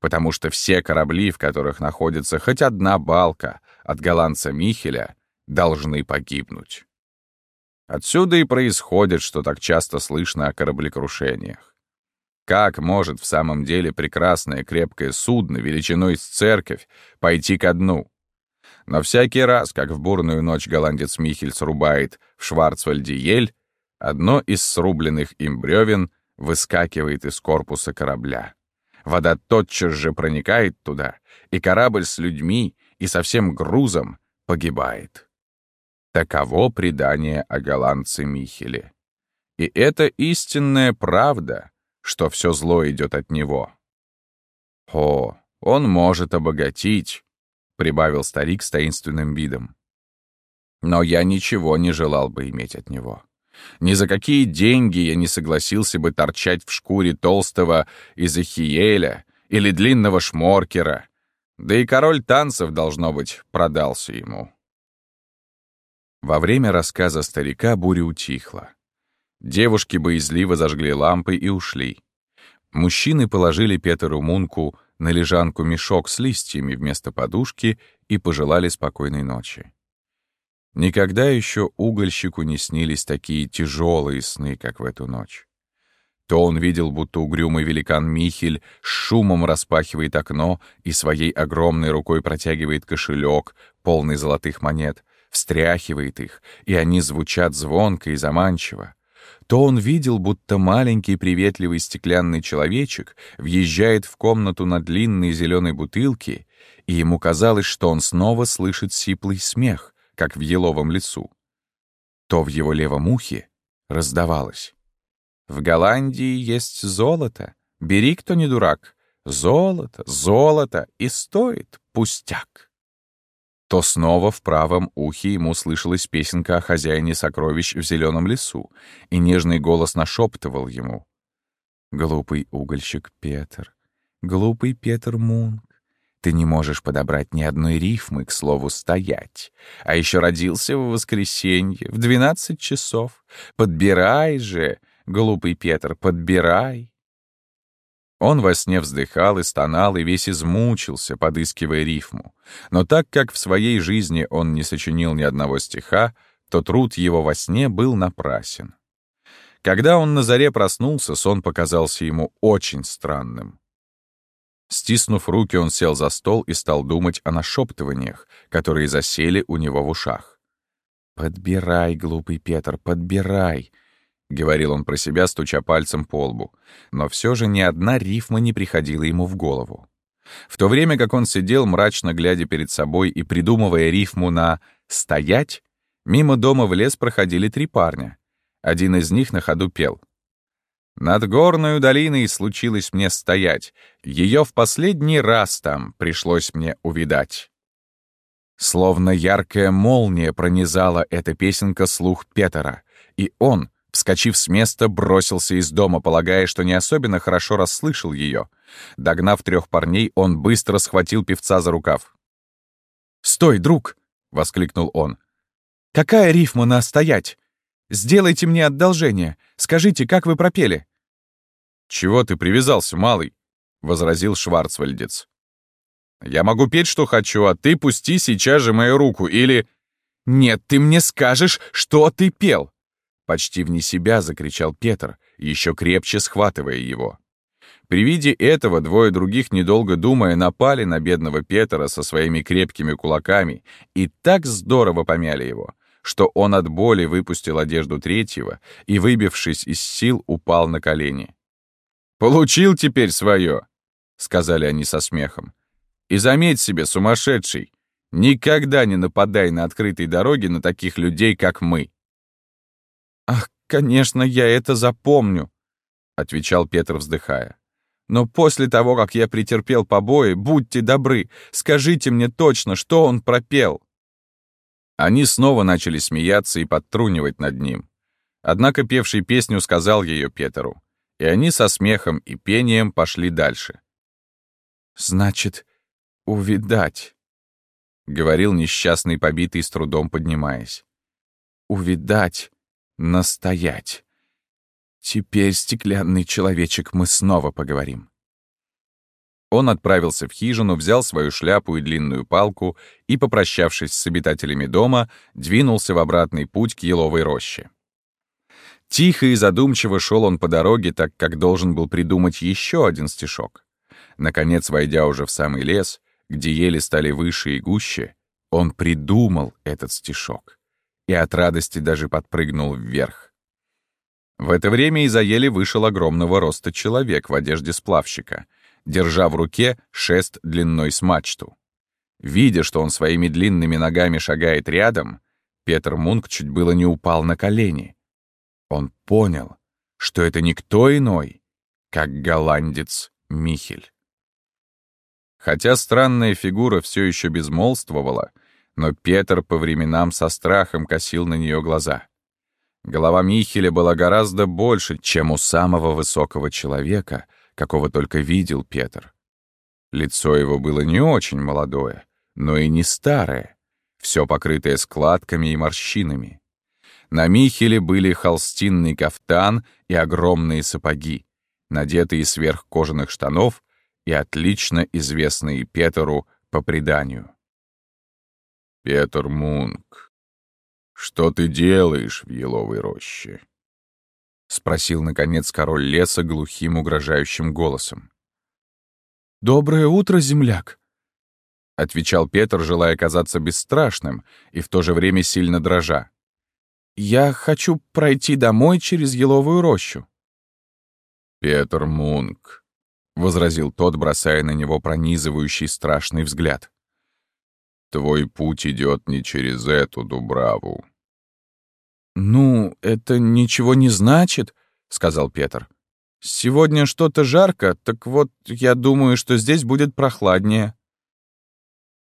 потому что все корабли, в которых находится хоть одна балка от голландца Михеля, должны погибнуть. Отсюда и происходит, что так часто слышно о кораблекрушениях. Как может в самом деле прекрасное крепкое судно величиной с церковь пойти ко дну? Но всякий раз, как в бурную ночь голландец Михель срубает в Шварцвальде ель, одно из срубленных им бревен выскакивает из корпуса корабля. Вода тотчас же проникает туда, и корабль с людьми и со всем грузом погибает. Таково предание о голландце Михеле. И это истинная правда, что все зло идет от него. О, он может обогатить, — прибавил старик с таинственным видом. Но я ничего не желал бы иметь от него. Ни за какие деньги я не согласился бы торчать в шкуре толстого Изахиеля или длинного шморкера, да и король танцев, должно быть, продался ему. Во время рассказа старика буря утихла. Девушки боязливо зажгли лампы и ушли. Мужчины положили Петеру Мунку на лежанку мешок с листьями вместо подушки и пожелали спокойной ночи. Никогда еще угольщику не снились такие тяжелые сны, как в эту ночь. То он видел, будто угрюмый великан Михель с шумом распахивает окно и своей огромной рукой протягивает кошелек, полный золотых монет, встряхивает их, и они звучат звонко и заманчиво. То он видел, будто маленький приветливый стеклянный человечек въезжает в комнату на длинной зеленой бутылке, и ему казалось, что он снова слышит сиплый смех, как в еловом лесу. То в его левом ухе раздавалось. «В Голландии есть золото. Бери, кто не дурак. Золото, золото, и стоит пустяк» то снова в правом ухе ему слышалась песенка о хозяине сокровищ в зеленом лесу, и нежный голос нашептывал ему. «Глупый угольщик Петр, глупый Петр Мунк, ты не можешь подобрать ни одной рифмы к слову «стоять», а еще родился в воскресенье в двенадцать часов. Подбирай же, глупый Петр, подбирай. Он во сне вздыхал и стонал, и весь измучился, подыскивая рифму. Но так как в своей жизни он не сочинил ни одного стиха, то труд его во сне был напрасен. Когда он на заре проснулся, сон показался ему очень странным. Стиснув руки, он сел за стол и стал думать о нашептываниях, которые засели у него в ушах. «Подбирай, глупый Петр, подбирай!» — говорил он про себя, стуча пальцем по лбу. Но все же ни одна рифма не приходила ему в голову. В то время как он сидел, мрачно глядя перед собой и придумывая рифму на «стоять», мимо дома в лес проходили три парня. Один из них на ходу пел. «Над горную долиной случилось мне стоять, ее в последний раз там пришлось мне увидать». Словно яркая молния пронизала эта песенка слух Петера, и он, Вскочив с места, бросился из дома, полагая, что не особенно хорошо расслышал ее. Догнав трех парней, он быстро схватил певца за рукав. «Стой, друг!» — воскликнул он. «Какая рифма на «стоять»? Сделайте мне одолжение. Скажите, как вы пропели?» «Чего ты привязался, малый?» — возразил Шварцвальдец. «Я могу петь, что хочу, а ты пусти сейчас же мою руку, или...» «Нет, ты мне скажешь, что ты пел!» Почти вне себя закричал Петр, еще крепче схватывая его. При виде этого двое других, недолго думая, напали на бедного Петра со своими крепкими кулаками и так здорово помяли его, что он от боли выпустил одежду третьего и, выбившись из сил, упал на колени. «Получил теперь свое!» — сказали они со смехом. «И заметь себе, сумасшедший, никогда не нападай на открытой дороге на таких людей, как мы. «Ах, конечно, я это запомню», — отвечал Петр, вздыхая. «Но после того, как я претерпел побои, будьте добры, скажите мне точно, что он пропел». Они снова начали смеяться и подтрунивать над ним. Однако певший песню сказал ее Петеру, и они со смехом и пением пошли дальше. «Значит, увидать», — говорил несчастный побитый, с трудом поднимаясь. «Увидать Настоять. Теперь, стеклянный человечек, мы снова поговорим. Он отправился в хижину, взял свою шляпу и длинную палку и, попрощавшись с обитателями дома, двинулся в обратный путь к еловой роще. Тихо и задумчиво шел он по дороге, так как должен был придумать еще один стишок. Наконец, войдя уже в самый лес, где ели стали выше и гуще, он придумал этот стишок и от радости даже подпрыгнул вверх. В это время из-за ели вышел огромного роста человек в одежде сплавщика, держа в руке шест длиной с мачту. Видя, что он своими длинными ногами шагает рядом, Петр Мунк чуть было не упал на колени. Он понял, что это никто иной, как голландец Михель. Хотя странная фигура все еще безмолвствовала, но Петр по временам со страхом косил на нее глаза. Голова Михеля была гораздо больше, чем у самого высокого человека, какого только видел Петр. Лицо его было не очень молодое, но и не старое. все покрытое складками и морщинами. На Михеле были холстинный кафтан и огромные сапоги, надетые сверх кожаных штанов и отлично известные Петеру по преданию. «Петр Мунк, что ты делаешь в еловой роще?» — спросил, наконец, король леса глухим угрожающим голосом. «Доброе утро, земляк!» — отвечал Петр, желая казаться бесстрашным и в то же время сильно дрожа. «Я хочу пройти домой через еловую рощу». «Петр Мунк», — возразил тот, бросая на него пронизывающий страшный взгляд. «Твой путь идет не через эту Дубраву». «Ну, это ничего не значит», — сказал Петр. «Сегодня что-то жарко, так вот я думаю, что здесь будет прохладнее».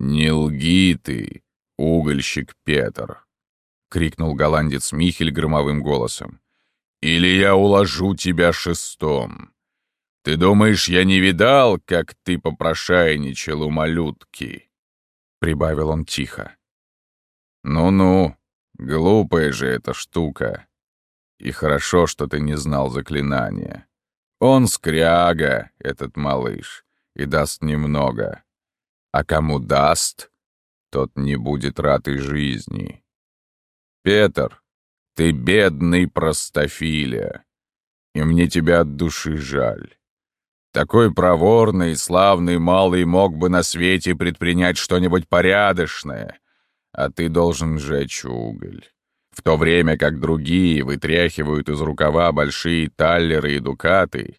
«Не лги ты, угольщик Петр!» — крикнул голландец Михель громовым голосом. «Или я уложу тебя шестом. Ты думаешь, я не видал, как ты попрошайничал у малютки?» Прибавил он тихо. «Ну-ну, глупая же эта штука. И хорошо, что ты не знал заклинания. Он скряга, этот малыш, и даст немного а кому даст, тот не будет рад и жизни. Петр, ты бедный простофиля, и мне тебя от души жаль. Такой проворный и славный малый мог бы на свете предпринять что-нибудь порядочное, а ты должен сжечь уголь. В то время как другие вытряхивают из рукава большие таллеры и дукаты,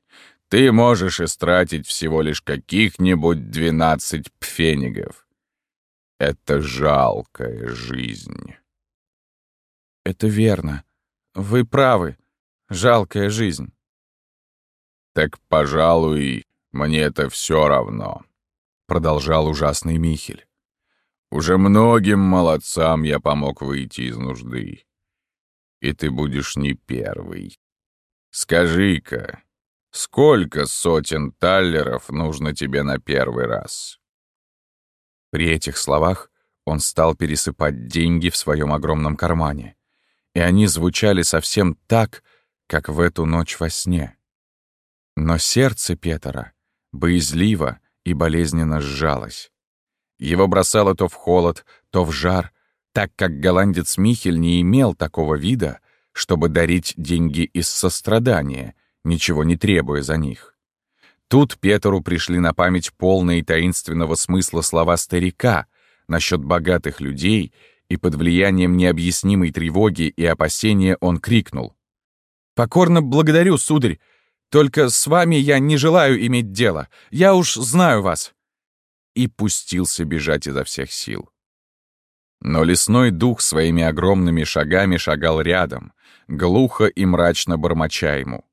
ты можешь истратить всего лишь каких-нибудь двенадцать пфенигов. Это жалкая жизнь. Это верно. Вы правы. Жалкая жизнь. Так, пожалуй, мне это все равно, продолжал ужасный Михель. Уже многим молодцам я помог выйти из нужды. И ты будешь не первый. Скажи-ка, Сколько сотен таллеров нужно тебе на первый раз?» При этих словах он стал пересыпать деньги в своем огромном кармане, и они звучали совсем так, как в эту ночь во сне. Но сердце Петера боязливо и болезненно сжалось. Его бросало то в холод, то в жар, так как голландец Михель не имел такого вида, чтобы дарить деньги из сострадания — ничего не требуя за них. Тут Петру пришли на память полные таинственного смысла слова старика насчет богатых людей, и под влиянием необъяснимой тревоги и опасения он крикнул. «Покорно благодарю, сударь! Только с вами я не желаю иметь дело. Я уж знаю вас!» И пустился бежать изо всех сил. Но лесной дух своими огромными шагами шагал рядом, глухо и мрачно бормоча ему.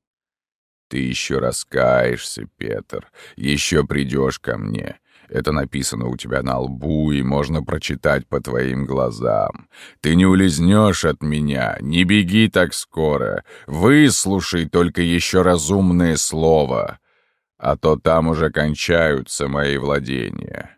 Ты еще раскаешься, Петр, еще придешь ко мне. Это написано у тебя на лбу, и можно прочитать по твоим глазам. Ты не улизнешь от меня, не беги так скоро. Выслушай только еще разумное слово, а то там уже кончаются мои владения.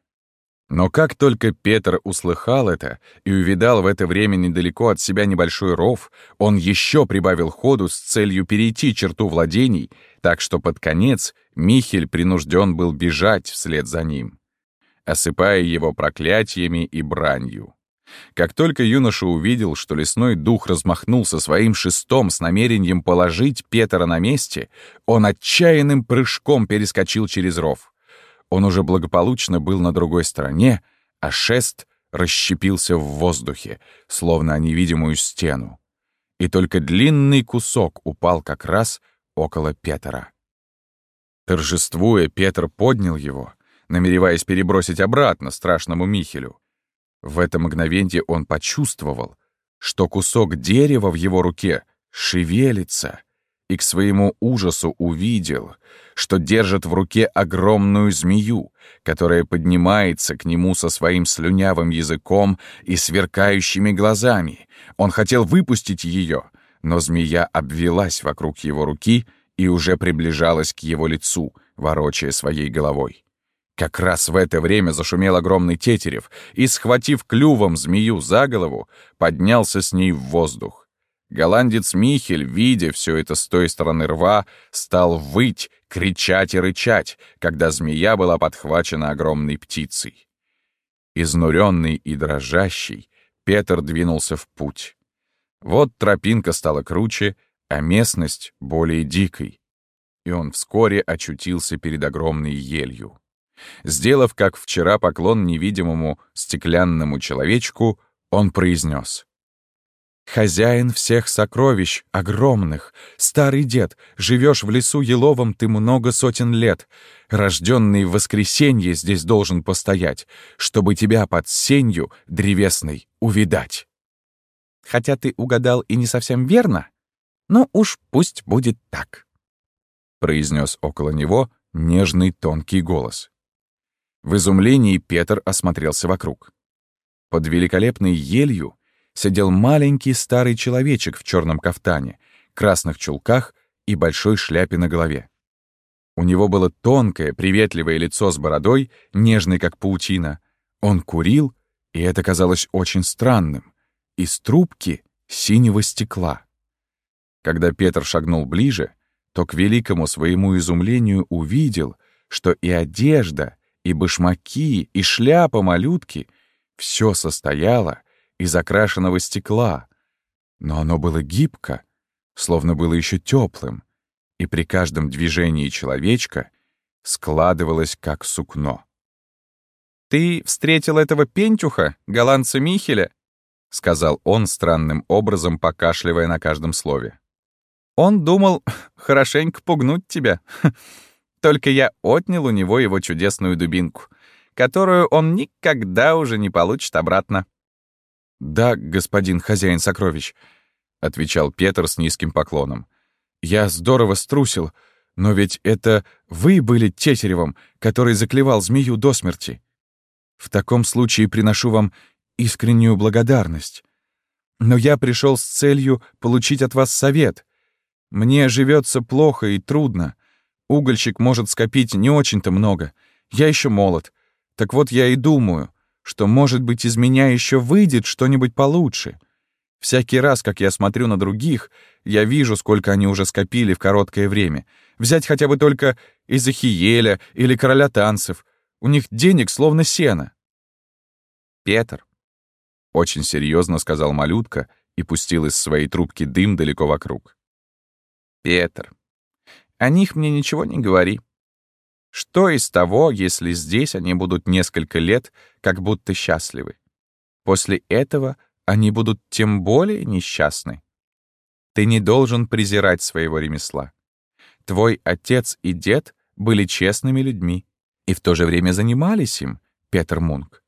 Но как только Петр услыхал это и увидал в это время недалеко от себя небольшой ров, он еще прибавил ходу с целью перейти черту владений, так что под конец Михель принужден был бежать вслед за ним, осыпая его проклятиями и бранью. Как только юноша увидел, что лесной дух размахнулся своим шестом с намерением положить Петра на месте, он отчаянным прыжком перескочил через ров. Он уже благополучно был на другой стороне, а шест расщепился в воздухе, словно о невидимую стену. И только длинный кусок упал как раз около Петра. Торжествуя, Петр поднял его, намереваясь перебросить обратно страшному Михелю. В это мгновенье он почувствовал, что кусок дерева в его руке шевелится — и к своему ужасу увидел, что держит в руке огромную змею, которая поднимается к нему со своим слюнявым языком и сверкающими глазами. Он хотел выпустить ее, но змея обвелась вокруг его руки и уже приближалась к его лицу, ворочая своей головой. Как раз в это время зашумел огромный тетерев и, схватив клювом змею за голову, поднялся с ней в воздух. Голландец Михель, видя все это с той стороны рва, стал выть, кричать и рычать, когда змея была подхвачена огромной птицей. Изнуренный и дрожащий, Петр двинулся в путь. Вот тропинка стала круче, а местность более дикой, и он вскоре очутился перед огромной елью. Сделав, как вчера, поклон невидимому стеклянному человечку, он произнес. «Хозяин всех сокровищ, огромных, старый дед, живешь в лесу еловом ты много сотен лет. Рожденный в воскресенье здесь должен постоять, чтобы тебя под сенью древесной увидать. Хотя ты угадал и не совсем верно, но уж пусть будет так», — произнес около него нежный тонкий голос. В изумлении Петр осмотрелся вокруг. Под великолепной елью сидел маленький старый человечек в черном кафтане, красных чулках и большой шляпе на голове. У него было тонкое, приветливое лицо с бородой, нежной, как паутина. Он курил, и это казалось очень странным, из трубки синего стекла. Когда Петр шагнул ближе, то к великому своему изумлению увидел, что и одежда, и башмаки, и шляпа малютки — все состояло из окрашенного стекла, но оно было гибко, словно было еще теплым, и при каждом движении человечка складывалось как сукно. «Ты встретил этого пентюха, голландца Михеля?» — сказал он странным образом, покашливая на каждом слове. «Он думал хорошенько пугнуть тебя. Только я отнял у него его чудесную дубинку, которую он никогда уже не получит обратно. «Да, господин хозяин сокровищ», — отвечал Петр с низким поклоном. «Я здорово струсил, но ведь это вы были Тетеревым, который заклевал змею до смерти. В таком случае приношу вам искреннюю благодарность. Но я пришел с целью получить от вас совет. Мне живется плохо и трудно. Угольщик может скопить не очень-то много. Я еще молод. Так вот я и думаю, что, может быть, из меня еще выйдет что-нибудь получше. Всякий раз, как я смотрю на других, я вижу, сколько они уже скопили в короткое время. Взять хотя бы только Изахиеля или Короля танцев. У них денег словно сено. «Петр», — очень серьезно сказал малютка и пустил из своей трубки дым далеко вокруг. «Петр, о них мне ничего не говори. Что из того, если здесь они будут несколько лет как будто счастливы? После этого они будут тем более несчастны. Ты не должен презирать своего ремесла. Твой отец и дед были честными людьми и в то же время занимались им, Петр Мунк.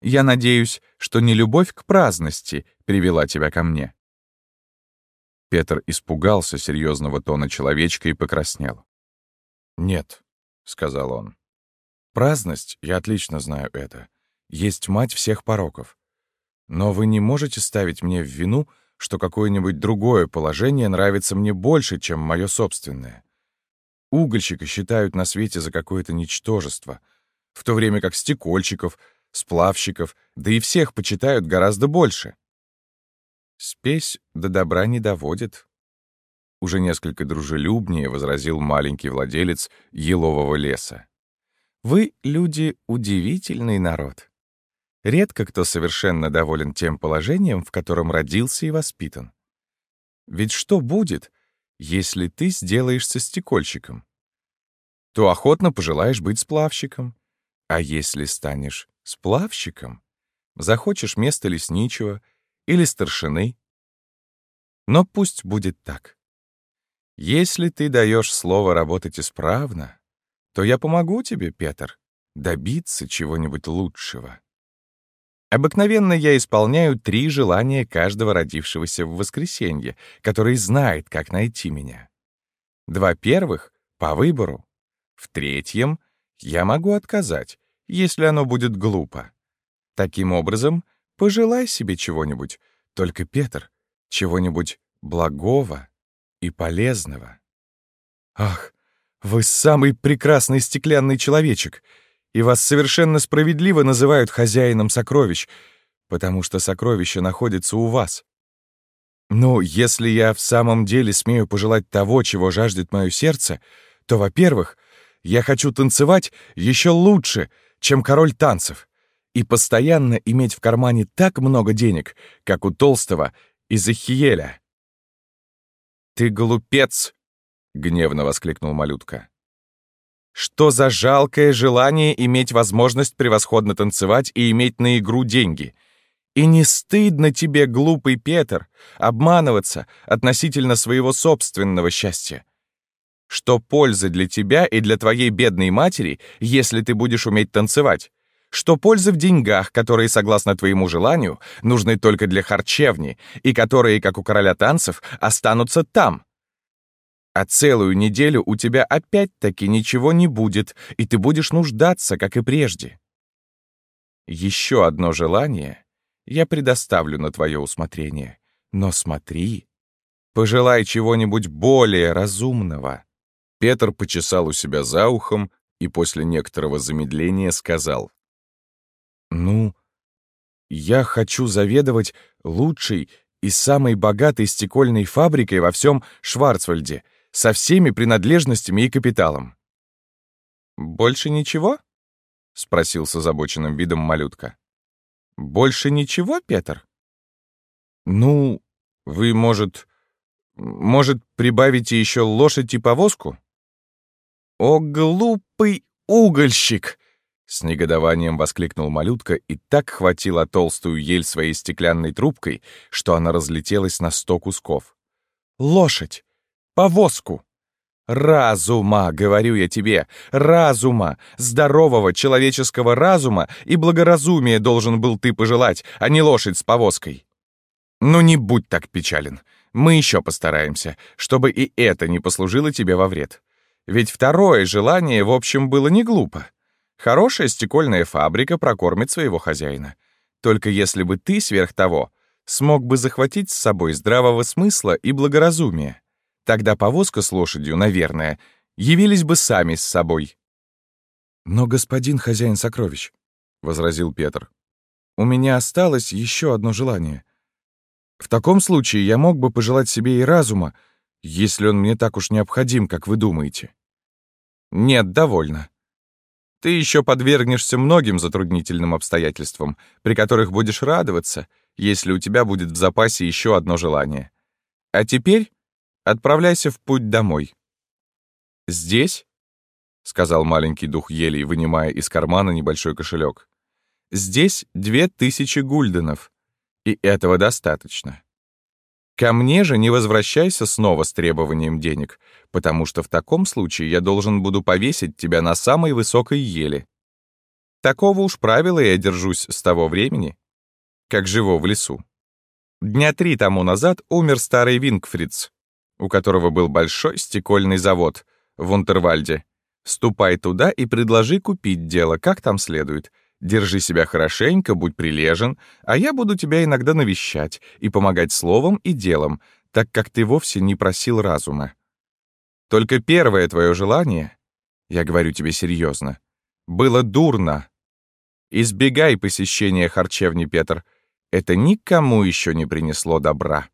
Я надеюсь, что не любовь к праздности привела тебя ко мне. Петр испугался серьезного тона человечка и покраснел. «Нет», — сказал он. «Праздность, я отлично знаю это, есть мать всех пороков. Но вы не можете ставить мне в вину, что какое-нибудь другое положение нравится мне больше, чем мое собственное. Угольщика считают на свете за какое-то ничтожество, в то время как стекольщиков, сплавщиков, да и всех почитают гораздо больше. Спесь до добра не доводит. Уже несколько дружелюбнее возразил маленький владелец елового леса. Вы, люди, удивительный народ. Редко кто совершенно доволен тем положением, в котором родился и воспитан. Ведь что будет, если ты сделаешься стекольщиком? То охотно пожелаешь быть сплавщиком. А если станешь сплавщиком, захочешь место лесничего — или старшины. Но пусть будет так. Если ты даешь слово работать исправно, то я помогу тебе, Петр, добиться чего-нибудь лучшего. Обыкновенно я исполняю три желания каждого родившегося в воскресенье, который знает, как найти меня. Два первых — по выбору. В третьем я могу отказать, если оно будет глупо. Таким образом, Пожелай себе чего-нибудь, только, Петр, чего-нибудь благого и полезного. Ах, вы самый прекрасный стеклянный человечек. и вас совершенно справедливо называют хозяином сокровищ, потому что сокровища находятся у вас. Но если я в самом деле смею пожелать того, чего жаждет мое сердце, то, во-первых, я хочу танцевать еще лучше, чем король танцев, и постоянно иметь в кармане так много денег, как у толстого Изахиеля. «Ты глупец!» — гневно воскликнул малютка. Что за жалкое желание иметь возможность превосходно танцевать и иметь на игру деньги? И не стыдно тебе, глупый Петр, обманываться относительно своего собственного счастья? Что польза для тебя и для твоей бедной матери, если ты будешь уметь танцевать? Что польза в деньгах, которые, согласно твоему желанию, нужны только для харчевни, и которые, как у короля танцев, останутся там, а целую неделю у тебя опять-таки ничего не будет, и ты будешь нуждаться, как и прежде. Еще одно желание я предоставлю на твое усмотрение. Но смотри, пожелай чего-нибудь более разумного. Петр почесал у себя за ухом и после некоторого замедления сказал. «Ну, я хочу заведовать лучшей и самой богатой стекольной фабрикой во всем Шварцвальде — со всеми принадлежностями и капиталом. «Больше ничего?» — спросил с озабоченным видом малютка. «Больше ничего, Петр?» «Ну, вы, может, может, прибавите еще лошадь и повозку?» «О, глупый угольщик!» С негодованием воскликнул малютка и так хватила толстую ель своей стеклянной трубкой, что она разлетелась на сто кусков. «Лошадь! повозку. Разума, говорю я тебе, разума, здорового человеческого разума и благоразумия должен был ты пожелать, а не лошадь с повозкой. Ну не будь так печален. Мы еще постараемся, чтобы и это не послужило тебе во вред. Ведь второе желание, в общем, было не глупо. Хорошая стекольная фабрика прокормит своего хозяина. Только если бы ты, сверх того, смог бы захватить с собой здравого смысла и благоразумия. Тогда повозка с лошадью, наверное, явились бы сами с собой. «Но, господин хозяин сокровищ», — возразил Петр, — «у меня осталось еще одно желание. В таком случае я мог бы пожелать себе и разума, если он мне так уж необходим, как вы думаете». «Нет, довольно. Ты еще подвергнешься многим затруднительным обстоятельствам, при которых будешь радоваться, если у тебя будет в запасе еще одно желание. А теперь Отправляйся в путь домой». «Здесь?» — сказал маленький дух елей, вынимая из кармана небольшой кошелек. «Здесь две тысячи гульденов, и этого достаточно. Ко мне же не возвращайся снова с требованием денег, потому что в таком случае я должен буду повесить тебя на самой высокой еле. Такого уж правила я держусь с того времени, как живу в лесу. Дня три тому назад умер старый Вингфридс, у которого был большой стекольный завод в Унтервальде. Ступай туда и предложи купить дело, как там следует. Держи себя хорошенько, будь прилежен, а я буду тебя иногда навещать и помогать словом и делом, так как ты вовсе не просил разума. Только первое твое желание, я говорю тебе серьезно, было дурно. Избегай посещения харчевни, Петр. Это никому еще не принесло добра.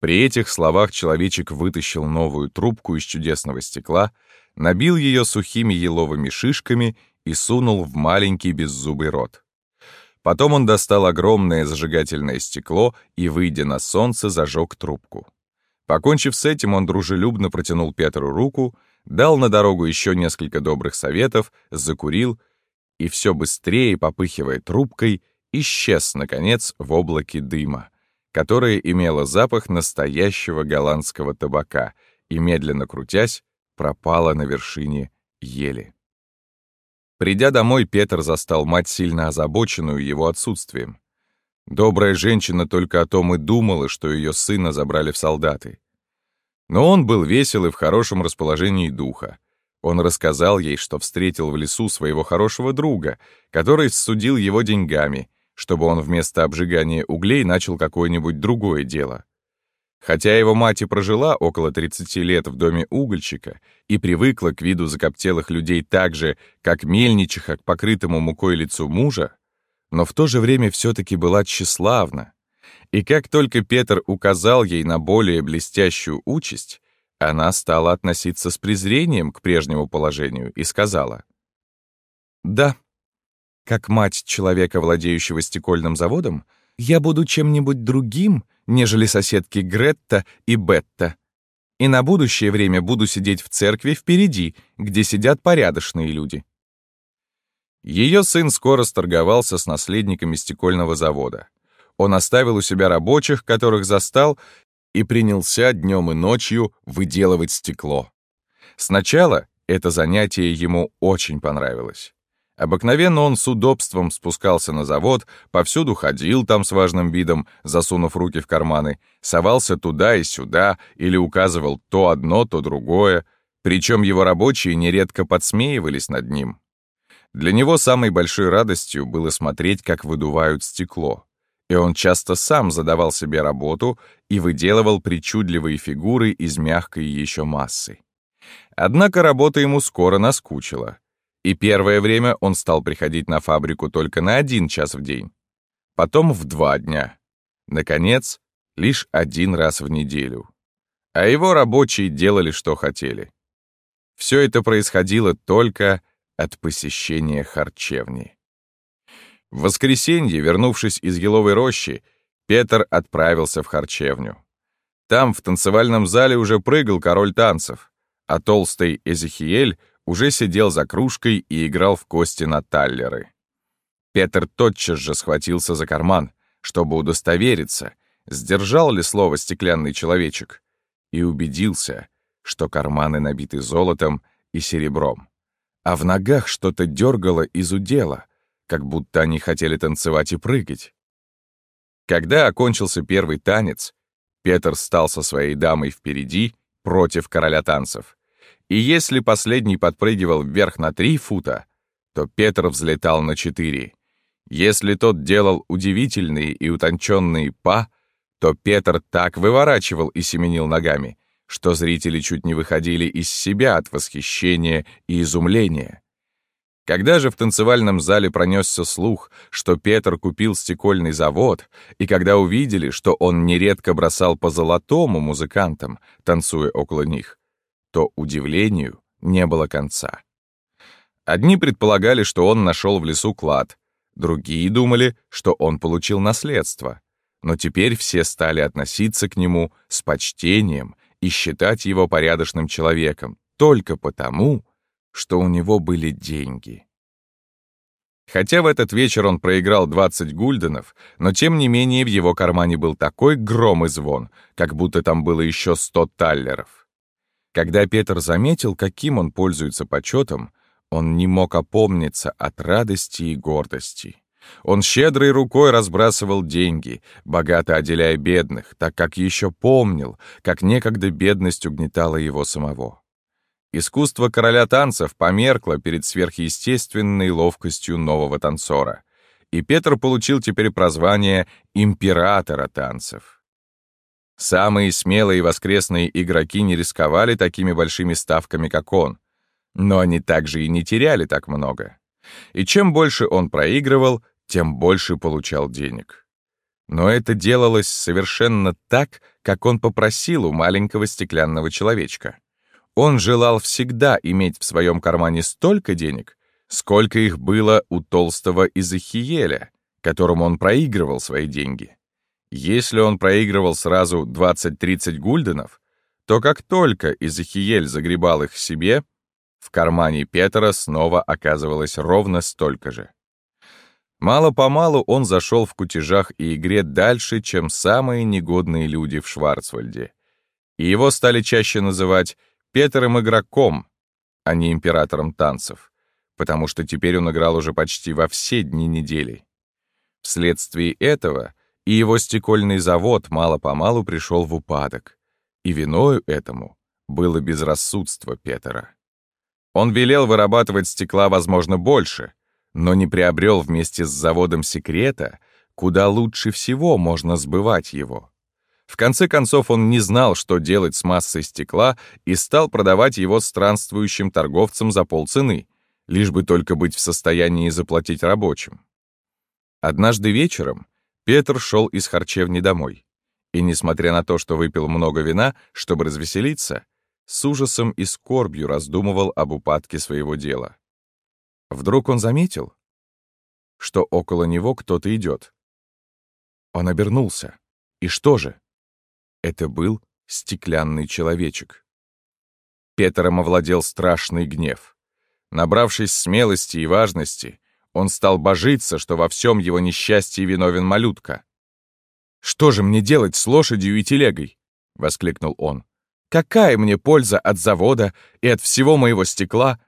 При этих словах человечек вытащил новую трубку из чудесного стекла, набил ее сухими еловыми шишками и сунул в маленький беззубый рот. Потом он достал огромное зажигательное стекло и, выйдя на солнце, зажег трубку. Покончив с этим, он дружелюбно протянул Петру руку, дал на дорогу еще несколько добрых советов, закурил и все быстрее, попыхивая трубкой, исчез, наконец, в облаке дыма которое имело запах настоящего голландского табака и, медленно крутясь, пропала на вершине ели. Придя домой, Петр застал мать сильно озабоченную его отсутствием. Добрая женщина только о том и думала, что ее сына забрали в солдаты. Но он был весел и в хорошем расположении духа. Он рассказал ей, что встретил в лесу своего хорошего друга, который судил его деньгами — чтобы он вместо обжигания углей начал какое-нибудь другое дело. Хотя его мать и прожила около 30 лет в доме угольщика и привыкла к виду закоптелых людей так же, как мельничиха к покрытому мукой лицу мужа, но в то же время все-таки была тщеславна. И как только Петр указал ей на более блестящую участь, она стала относиться с презрением к прежнему положению и сказала, «Да, как мать человека, владеющего стекольным заводом, я буду чем-нибудь другим, нежели соседки Гретта и Бетта. И на будущее время буду сидеть в церкви впереди, где сидят порядочные люди». Ее сын скоро сторговался с наследниками стекольного завода. Он оставил у себя рабочих, которых застал, и принялся днем и ночью выделывать стекло. Сначала это занятие ему очень понравилось. Обыкновенно он с удобством спускался на завод, повсюду ходил там с важным видом, засунув руки в карманы, совался туда и сюда или указывал то одно, то другое, причем его рабочие нередко подсмеивались над ним. Для него самой большой радостью было смотреть, как выдувают стекло и он часто сам задавал себе работу и выделывал причудливые фигуры из мягкой еще массы. Однако работа ему скоро наскучила, и первое время он стал приходить на фабрику только на один час в день, потом в два дня, наконец, лишь один раз в неделю. А его рабочие делали, что хотели. Все это происходило только от посещения харчевни. В воскресенье, вернувшись из Еловой рощи, Петр отправился в харчевню. Там, в танцевальном зале, уже прыгал король танцев, а толстый Эзехиель уже сидел за кружкой и играл в кости на таллеры. Петр тотчас же схватился за карман, чтобы удостовериться, сдержал ли слово стеклянный человечек, и убедился, что карманы набиты золотом и серебром. А в ногах что-то дергало и зудело, как будто они хотели танцевать и прыгать. Когда окончился первый танец, Петр стал со своей дамой впереди, против короля танцев. И если последний подпрыгивал вверх на три фута, то Петр взлетал на четыре. Если тот делал удивительные и утонченные па, то Петр так выворачивал и семенил ногами, что зрители чуть не выходили из себя от восхищения и изумления. Когда же в танцевальном зале пронесся слух, что Петр купил стекольный завод, и когда увидели, что он нередко бросал по золотому музыкантам, танцуя около них, то удивлению не было конца. Одни предполагали, что он нашел в лесу клад, другие думали, что он получил наследство. Но теперь все стали относиться к нему с почтением и считать его порядочным человеком только потому, что у него были деньги. Хотя в этот вечер он проиграл 20 гульденов, но тем не менее в его кармане был такой гром и звон, как будто там было еще 100 таллеров. Когда Петр заметил, каким он пользуется почетом, он не мог опомниться от радости и гордости. Он щедрой рукой разбрасывал деньги, богато отделяя бедных, так как еще помнил, как некогда бедность угнетала его самого. Искусство короля танцев померкло перед сверхъестественной ловкостью нового танцора, и Петр получил теперь прозвание «императора танцев». Самые смелые воскресные игроки не рисковали такими большими ставками, как он, но они также и не теряли так много. И чем больше он проигрывал, тем больше получал денег. Но это делалось совершенно так, как он попросил у маленького стеклянного человечка. Он желал всегда иметь в своем кармане столько денег, сколько их было у толстого Изахиеля, которому он проигрывал свои деньги. Если он проигрывал сразу 20-30 гульденов, то как только Изахиель загребал их себе, в кармане Петра снова оказывалось ровно столько же. Мало-помалу он зашел в кутежах и игре дальше, чем самые негодные люди в Шварцвальде. И его стали чаще называть Петером игроком, а не императором танцев, потому что теперь он играл уже почти во все дни недели. Вследствие этого и его стекольный завод мало-помалу пришел в упадок, и виною этому было безрассудство Петера. Он велел вырабатывать стекла, возможно, больше, но не приобрел вместе с заводом секрета, куда лучше всего можно сбывать его. В конце концов, он не знал, что делать с массой стекла, и стал продавать его странствующим торговцам за полцены, лишь бы только быть в состоянии заплатить рабочим. Однажды вечером Петр шел из харчевни домой, и, несмотря на то, что выпил много вина, чтобы развеселиться, с ужасом и скорбью раздумывал об упадке своего дела. Вдруг он заметил, что около него кто-то идет. Он обернулся. И что же? Это был стеклянный человечек. Петером овладел страшный гнев. Набравшись смелости и важности, он стал божиться, что во всем его несчастье виновен малютка. «Что же мне делать с лошадью и телегой?» — воскликнул он. «Какая мне польза от завода и от всего моего стекла?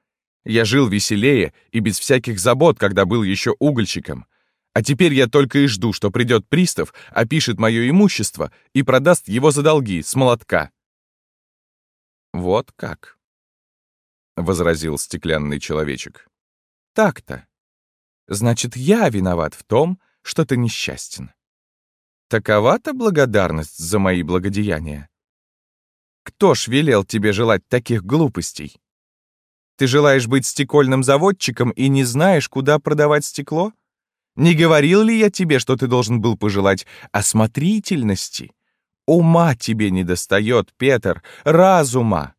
Я жил веселее и без всяких забот, когда был еще угольщиком. А теперь я только и жду, что придет пристав, опишет мое имущество и продаст его за долги с молотка. «Вот как», — возразил стеклянный человечек. «Так-то. Значит, я виноват в том, что ты несчастен. Такова-то благодарность за мои благодеяния. Кто ж велел тебе желать таких глупостей? Ты желаешь быть стекольным заводчиком и не знаешь, куда продавать стекло? Не говорил ли я тебе, что ты должен был пожелать осмотрительности? Ума тебе не достает, Петр, разума!»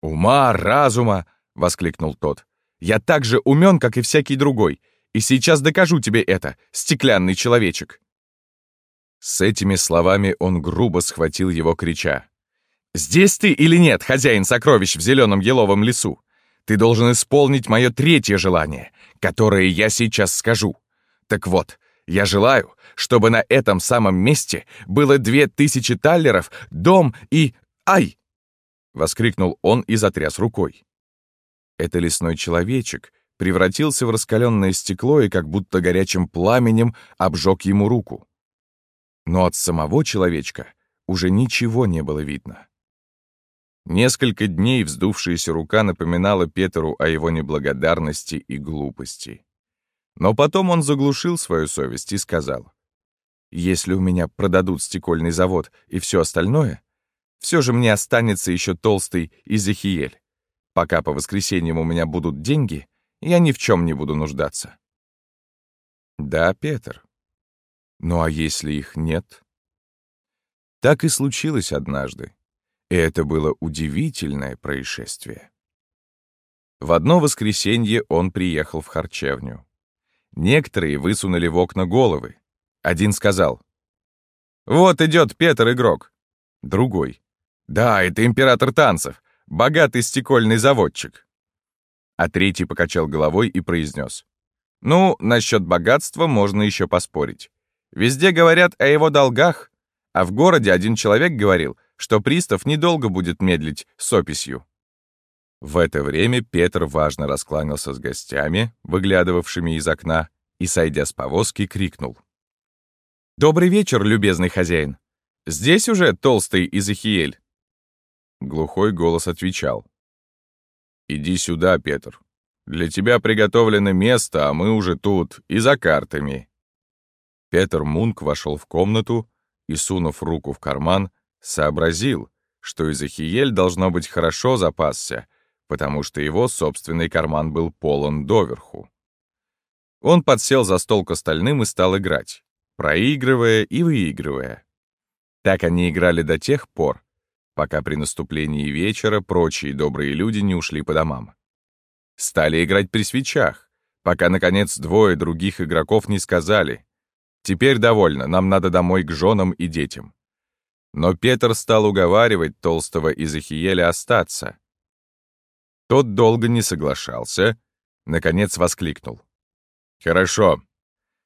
«Ума, разума!» — воскликнул тот. «Я так же умен, как и всякий другой, и сейчас докажу тебе это, стеклянный человечек!» С этими словами он грубо схватил его, крича. «Здесь ты или нет, хозяин сокровищ в зеленом еловом лесу? Ты должен исполнить мое третье желание, которое я сейчас скажу. Так вот, я желаю, чтобы на этом самом месте было две тысячи таллеров, дом и... Ай!» Воскликнул он и затряс рукой. Это лесной человечек превратился в раскаленное стекло и как будто горячим пламенем обжег ему руку. Но от самого человечка уже ничего не было видно. Несколько дней вздувшаяся рука напоминала Петеру о его неблагодарности и глупости. Но потом он заглушил свою совесть и сказал, «Если у меня продадут стекольный завод и все остальное, все же мне останется еще толстый Изехиель. Пока по воскресеньям у меня будут деньги, я ни в чем не буду нуждаться». «Да, Петр. Ну а если их нет?» Так и случилось однажды. И это было удивительное происшествие. В одно воскресенье он приехал в харчевню. Некоторые высунули в окна головы. Один сказал, «Вот идет Петр-игрок». Другой, «Да, это император танцев, богатый стекольный заводчик». А третий покачал головой и произнес, «Ну, насчет богатства можно еще поспорить. Везде говорят о его долгах, а в городе один человек говорил, что пристав недолго будет медлить с описью. В это время Петр важно раскланялся с гостями, выглядывавшими из окна, и, сойдя с повозки, крикнул. «Добрый вечер, любезный хозяин! Здесь уже толстый Изахиель!» Глухой голос отвечал. «Иди сюда, Петр. Для тебя приготовлено место, а мы уже тут, и за картами». Петр Мунк вошел в комнату и, сунув руку в карман, сообразил, что Изахиель должно быть хорошо запасся, потому что его собственный карман был полон доверху. Он подсел за стол к остальным и стал играть, проигрывая и выигрывая. Так они играли до тех пор, пока при наступлении вечера прочие добрые люди не ушли по домам. Стали играть при свечах, пока, наконец, двое других игроков не сказали «Теперь довольно, нам надо домой к женам и детям». Но Петр стал уговаривать толстого Изахиеля остаться. Тот долго не соглашался, наконец воскликнул. «Хорошо,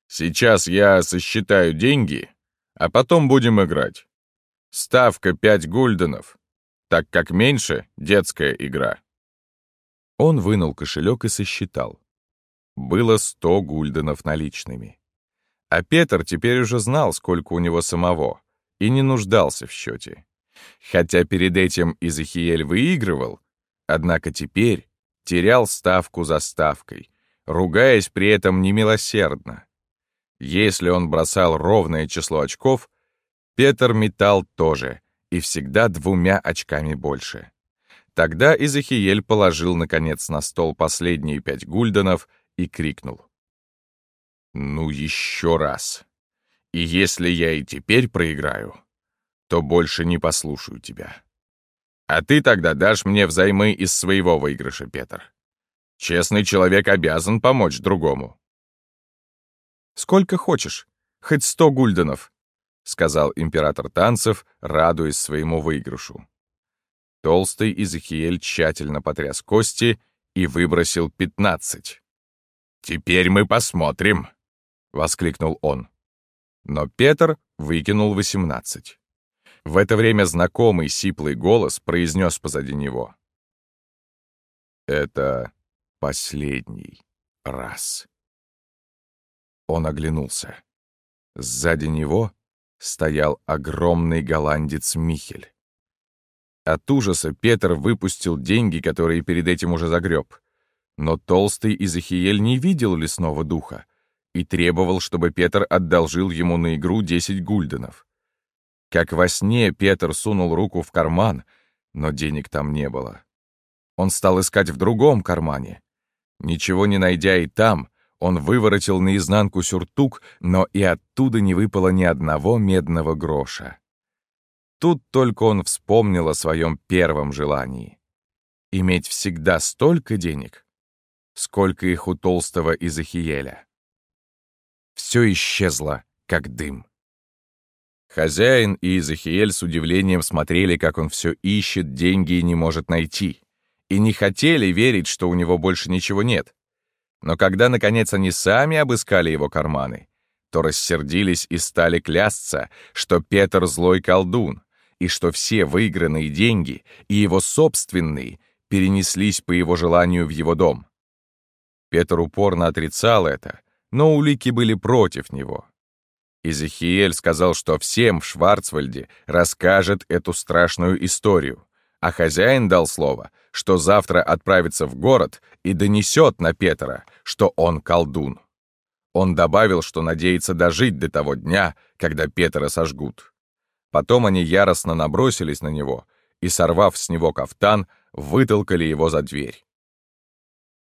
сейчас я сосчитаю деньги, а потом будем играть. Ставка пять гульденов, так как меньше — детская игра». Он вынул кошелек и сосчитал. Было сто гульденов наличными. А Петр теперь уже знал, сколько у него самого и не нуждался в счете. Хотя перед этим Изахиэль выигрывал, однако теперь терял ставку за ставкой, ругаясь при этом немилосердно. Если он бросал ровное число очков, Петр метал тоже, и всегда двумя очками больше. Тогда Изахиель положил, наконец, на стол последние пять гульденов и крикнул. «Ну, еще раз. И если я и теперь проиграю, то больше не послушаю тебя. А ты тогда дашь мне взаймы из своего выигрыша, Петр. Честный человек обязан помочь другому». «Сколько хочешь, хоть сто гульденов», — сказал император танцев, радуясь своему выигрышу. Толстый Изахиель тщательно потряс кости и выбросил пятнадцать. «Теперь мы посмотрим», — воскликнул он. Но Петр выкинул восемнадцать. В это время знакомый сиплый голос произнес позади него. «Это последний раз». Он оглянулся. Сзади него стоял огромный голландец Михель. От ужаса Петр выпустил деньги, которые перед этим уже загреб. Но толстый Изахиель не видел лесного духа и требовал, чтобы Петр одолжил ему на игру 10 гульденов. Как во сне Петр сунул руку в карман, но денег там не было. Он стал искать в другом кармане. Ничего не найдя и там, он выворотил наизнанку сюртук, но и оттуда не выпало ни одного медного гроша. Тут только он вспомнил о своем первом желании. Иметь всегда столько денег, сколько их у толстого Изахиеля. Все исчезло, как дым. Хозяин и Изахиель с удивлением смотрели, как он все ищет, деньги и не может найти. И не хотели верить, что у него больше ничего нет. Но когда, наконец, они сами обыскали его карманы, то рассердились и стали клясться, что Петр злой колдун, и что все выигранные деньги и его собственные перенеслись по его желанию в его дом. Петр упорно отрицал это, но улики были против него. Изихиэль сказал, что всем в Шварцвальде расскажет эту страшную историю, а хозяин дал слово, что завтра отправится в город и донесет на Петра, что он колдун. Он добавил, что надеется дожить до того дня, когда Петра сожгут. Потом они яростно набросились на него и, сорвав с него кафтан, вытолкали его за дверь.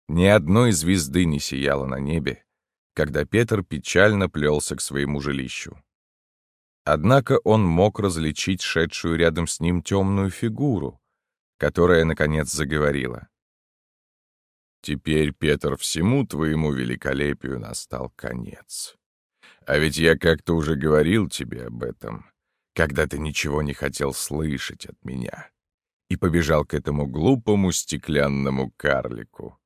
Ни одной звезды не сияло на небе, когда Петр печально плелся к своему жилищу. Однако он мог различить шедшую рядом с ним темную фигуру, которая, наконец, заговорила. «Теперь, Петр, всему твоему великолепию настал конец. А ведь я как-то уже говорил тебе об этом когда ты ничего не хотел слышать от меня, и побежал к этому глупому стеклянному карлику.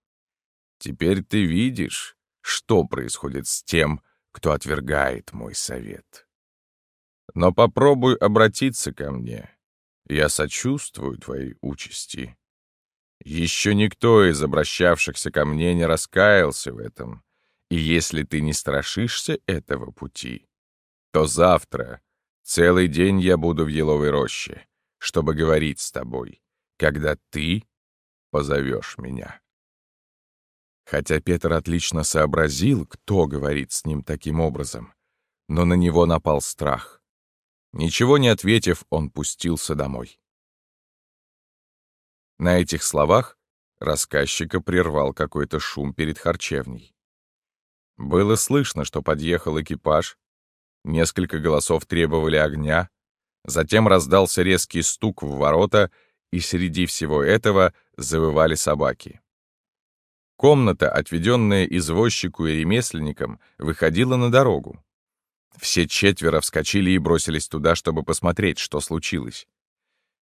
Теперь ты видишь, что происходит с тем, кто отвергает мой совет. Но попробуй обратиться ко мне. Я сочувствую твоей участи. Еще никто из обращавшихся ко мне не раскаялся в этом, и если ты не страшишься этого пути, то завтра Целый день я буду в еловой роще, чтобы говорить с тобой, когда ты позовешь меня. Хотя Петр отлично сообразил, кто говорит с ним таким образом, но на него напал страх. Ничего не ответив, он пустился домой. На этих словах рассказчика прервал какой-то шум перед харчевней. Было слышно, что подъехал экипаж, Несколько голосов требовали огня. Затем раздался резкий стук в ворота, и среди всего этого завывали собаки. Комната, отведенная извозчику и ремесленникам, выходила на дорогу. Все четверо вскочили и бросились туда, чтобы посмотреть, что случилось.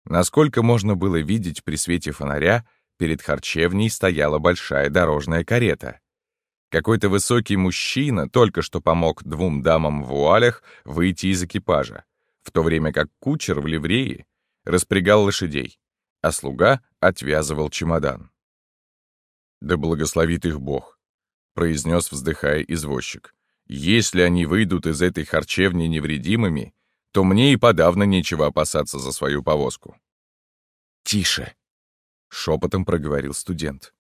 Насколько можно было видеть при свете фонаря, перед харчевней стояла большая дорожная карета. Какой-то высокий мужчина только что помог двум дамам в вуалях выйти из экипажа, в то время как кучер в ливрее распрягал лошадей, а слуга отвязывал чемодан. «Да благословит их Бог», — произнес, вздыхая извозчик. «Если они выйдут из этой харчевни невредимыми, то мне и подавно нечего опасаться за свою повозку». «Тише», — шепотом проговорил студент.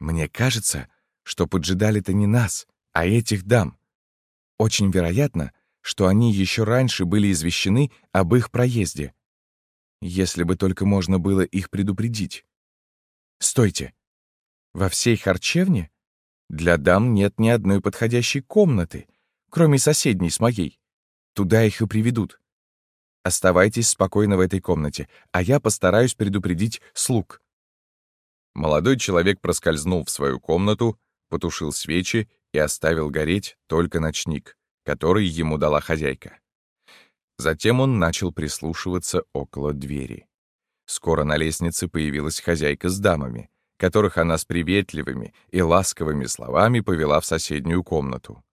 «Мне кажется, что поджидали-то не нас, а этих дам. Очень вероятно, что они еще раньше были извещены об их проезде. Если бы только можно было их предупредить. Стойте. Во всей харчевне для дам нет ни одной подходящей комнаты, кроме соседней с моей. Туда их и приведут. Оставайтесь спокойно в этой комнате, а я постараюсь предупредить слуг. Молодой человек проскользнул в свою комнату, потушил свечи и оставил гореть только ночник, который ему дала хозяйка. Затем он начал прислушиваться около двери. Скоро на лестнице появилась хозяйка с дамами, которых она с приветливыми и ласковыми словами повела в соседнюю комнату.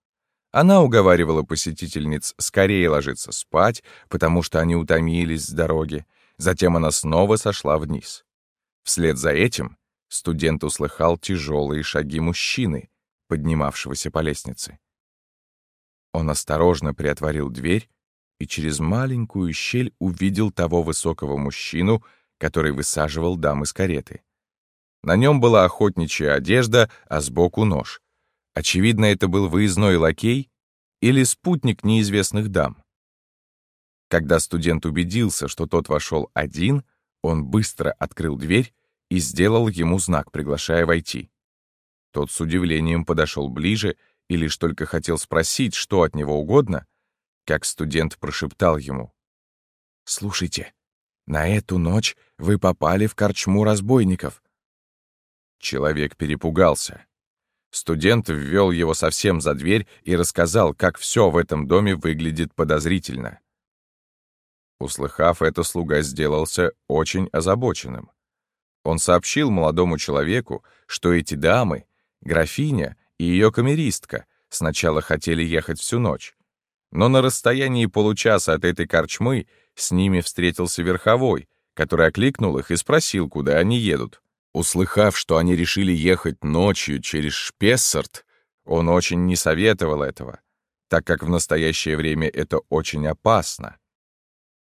Она уговаривала посетительниц скорее ложиться спать, потому что они утомились с дороги. Затем она снова сошла вниз. Вслед за этим студент услыхал тяжелые шаги мужчины, поднимавшегося по лестнице. Он осторожно приотворил дверь и через маленькую щель увидел того высокого мужчину, который высаживал дам из кареты. На нем была охотничья одежда, а сбоку нож. Очевидно, это был выездной лакей или спутник неизвестных дам. Когда студент убедился, что тот вошел один, он быстро открыл дверь и сделал ему знак, приглашая войти. Тот с удивлением подошел ближе и лишь только хотел спросить, что от него угодно, как студент прошептал ему. «Слушайте, на эту ночь вы попали в корчму разбойников». Человек перепугался. Студент ввел его совсем за дверь и рассказал, как все в этом доме выглядит подозрительно. Услыхав это, слуга сделался очень озабоченным. Он сообщил молодому человеку, что эти дамы Графиня и ее камеристка сначала хотели ехать всю ночь, но на расстоянии получаса от этой корчмы с ними встретился верховой, который окликнул их и спросил, куда они едут. Услыхав, что они решили ехать ночью через Шпессарт, он очень не советовал этого, так как в настоящее время это очень опасно.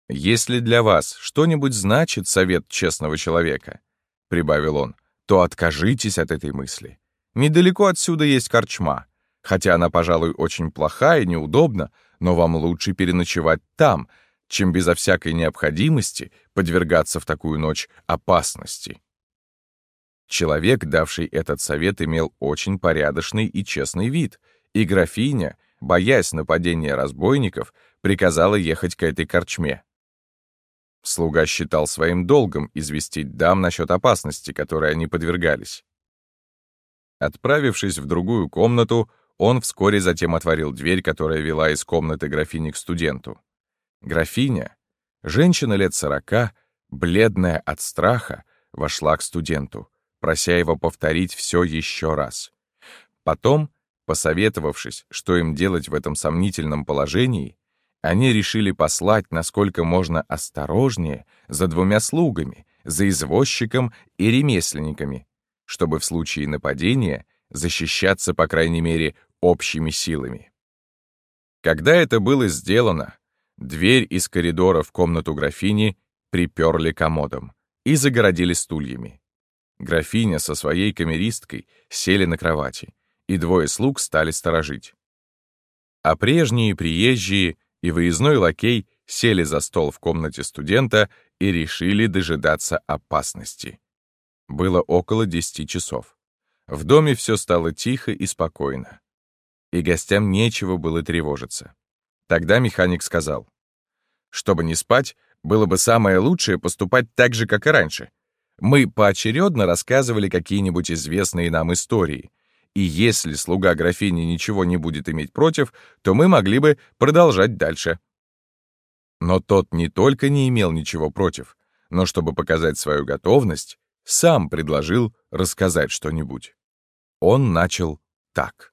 «Если для вас что-нибудь значит совет честного человека», — прибавил он, — то откажитесь от этой мысли. Недалеко отсюда есть корчма. Хотя она, пожалуй, очень плохая и неудобна, но вам лучше переночевать там, чем безо всякой необходимости подвергаться в такую ночь опасности. Человек, давший этот совет, имел очень порядочный и честный вид, и графиня, боясь нападения разбойников, приказала ехать к этой корчме. Слуга считал своим долгом известить дам насчет опасности, которой они подвергались. Отправившись в другую комнату, он вскоре затем отворил дверь, которая вела из комнаты графини к студенту. Графиня, женщина лет сорока, бледная от страха, вошла к студенту, прося его повторить все еще раз. Потом, посоветовавшись, что им делать в этом сомнительном положении, они решили послать, насколько можно осторожнее, за двумя слугами, за извозчиком и ремесленниками, чтобы в случае нападения защищаться, по крайней мере, общими силами. Когда это было сделано, дверь из коридора в комнату графини приперли комодом и загородили стульями. Графиня со своей камеристкой сели на кровати, и двое слуг стали сторожить. А прежние приезжие и выездной лакей сели за стол в комнате студента и решили дожидаться опасности. Было около десяти часов. В доме все стало тихо и спокойно. И гостям нечего было тревожиться. Тогда механик сказал, «Чтобы не спать, было бы самое лучшее поступать так же, как и раньше. Мы поочередно рассказывали какие-нибудь известные нам истории, и если слуга графини ничего не будет иметь против, то мы могли бы продолжать дальше». Но тот не только не имел ничего против, но чтобы показать свою готовность, сам предложил рассказать что-нибудь. Он начал так.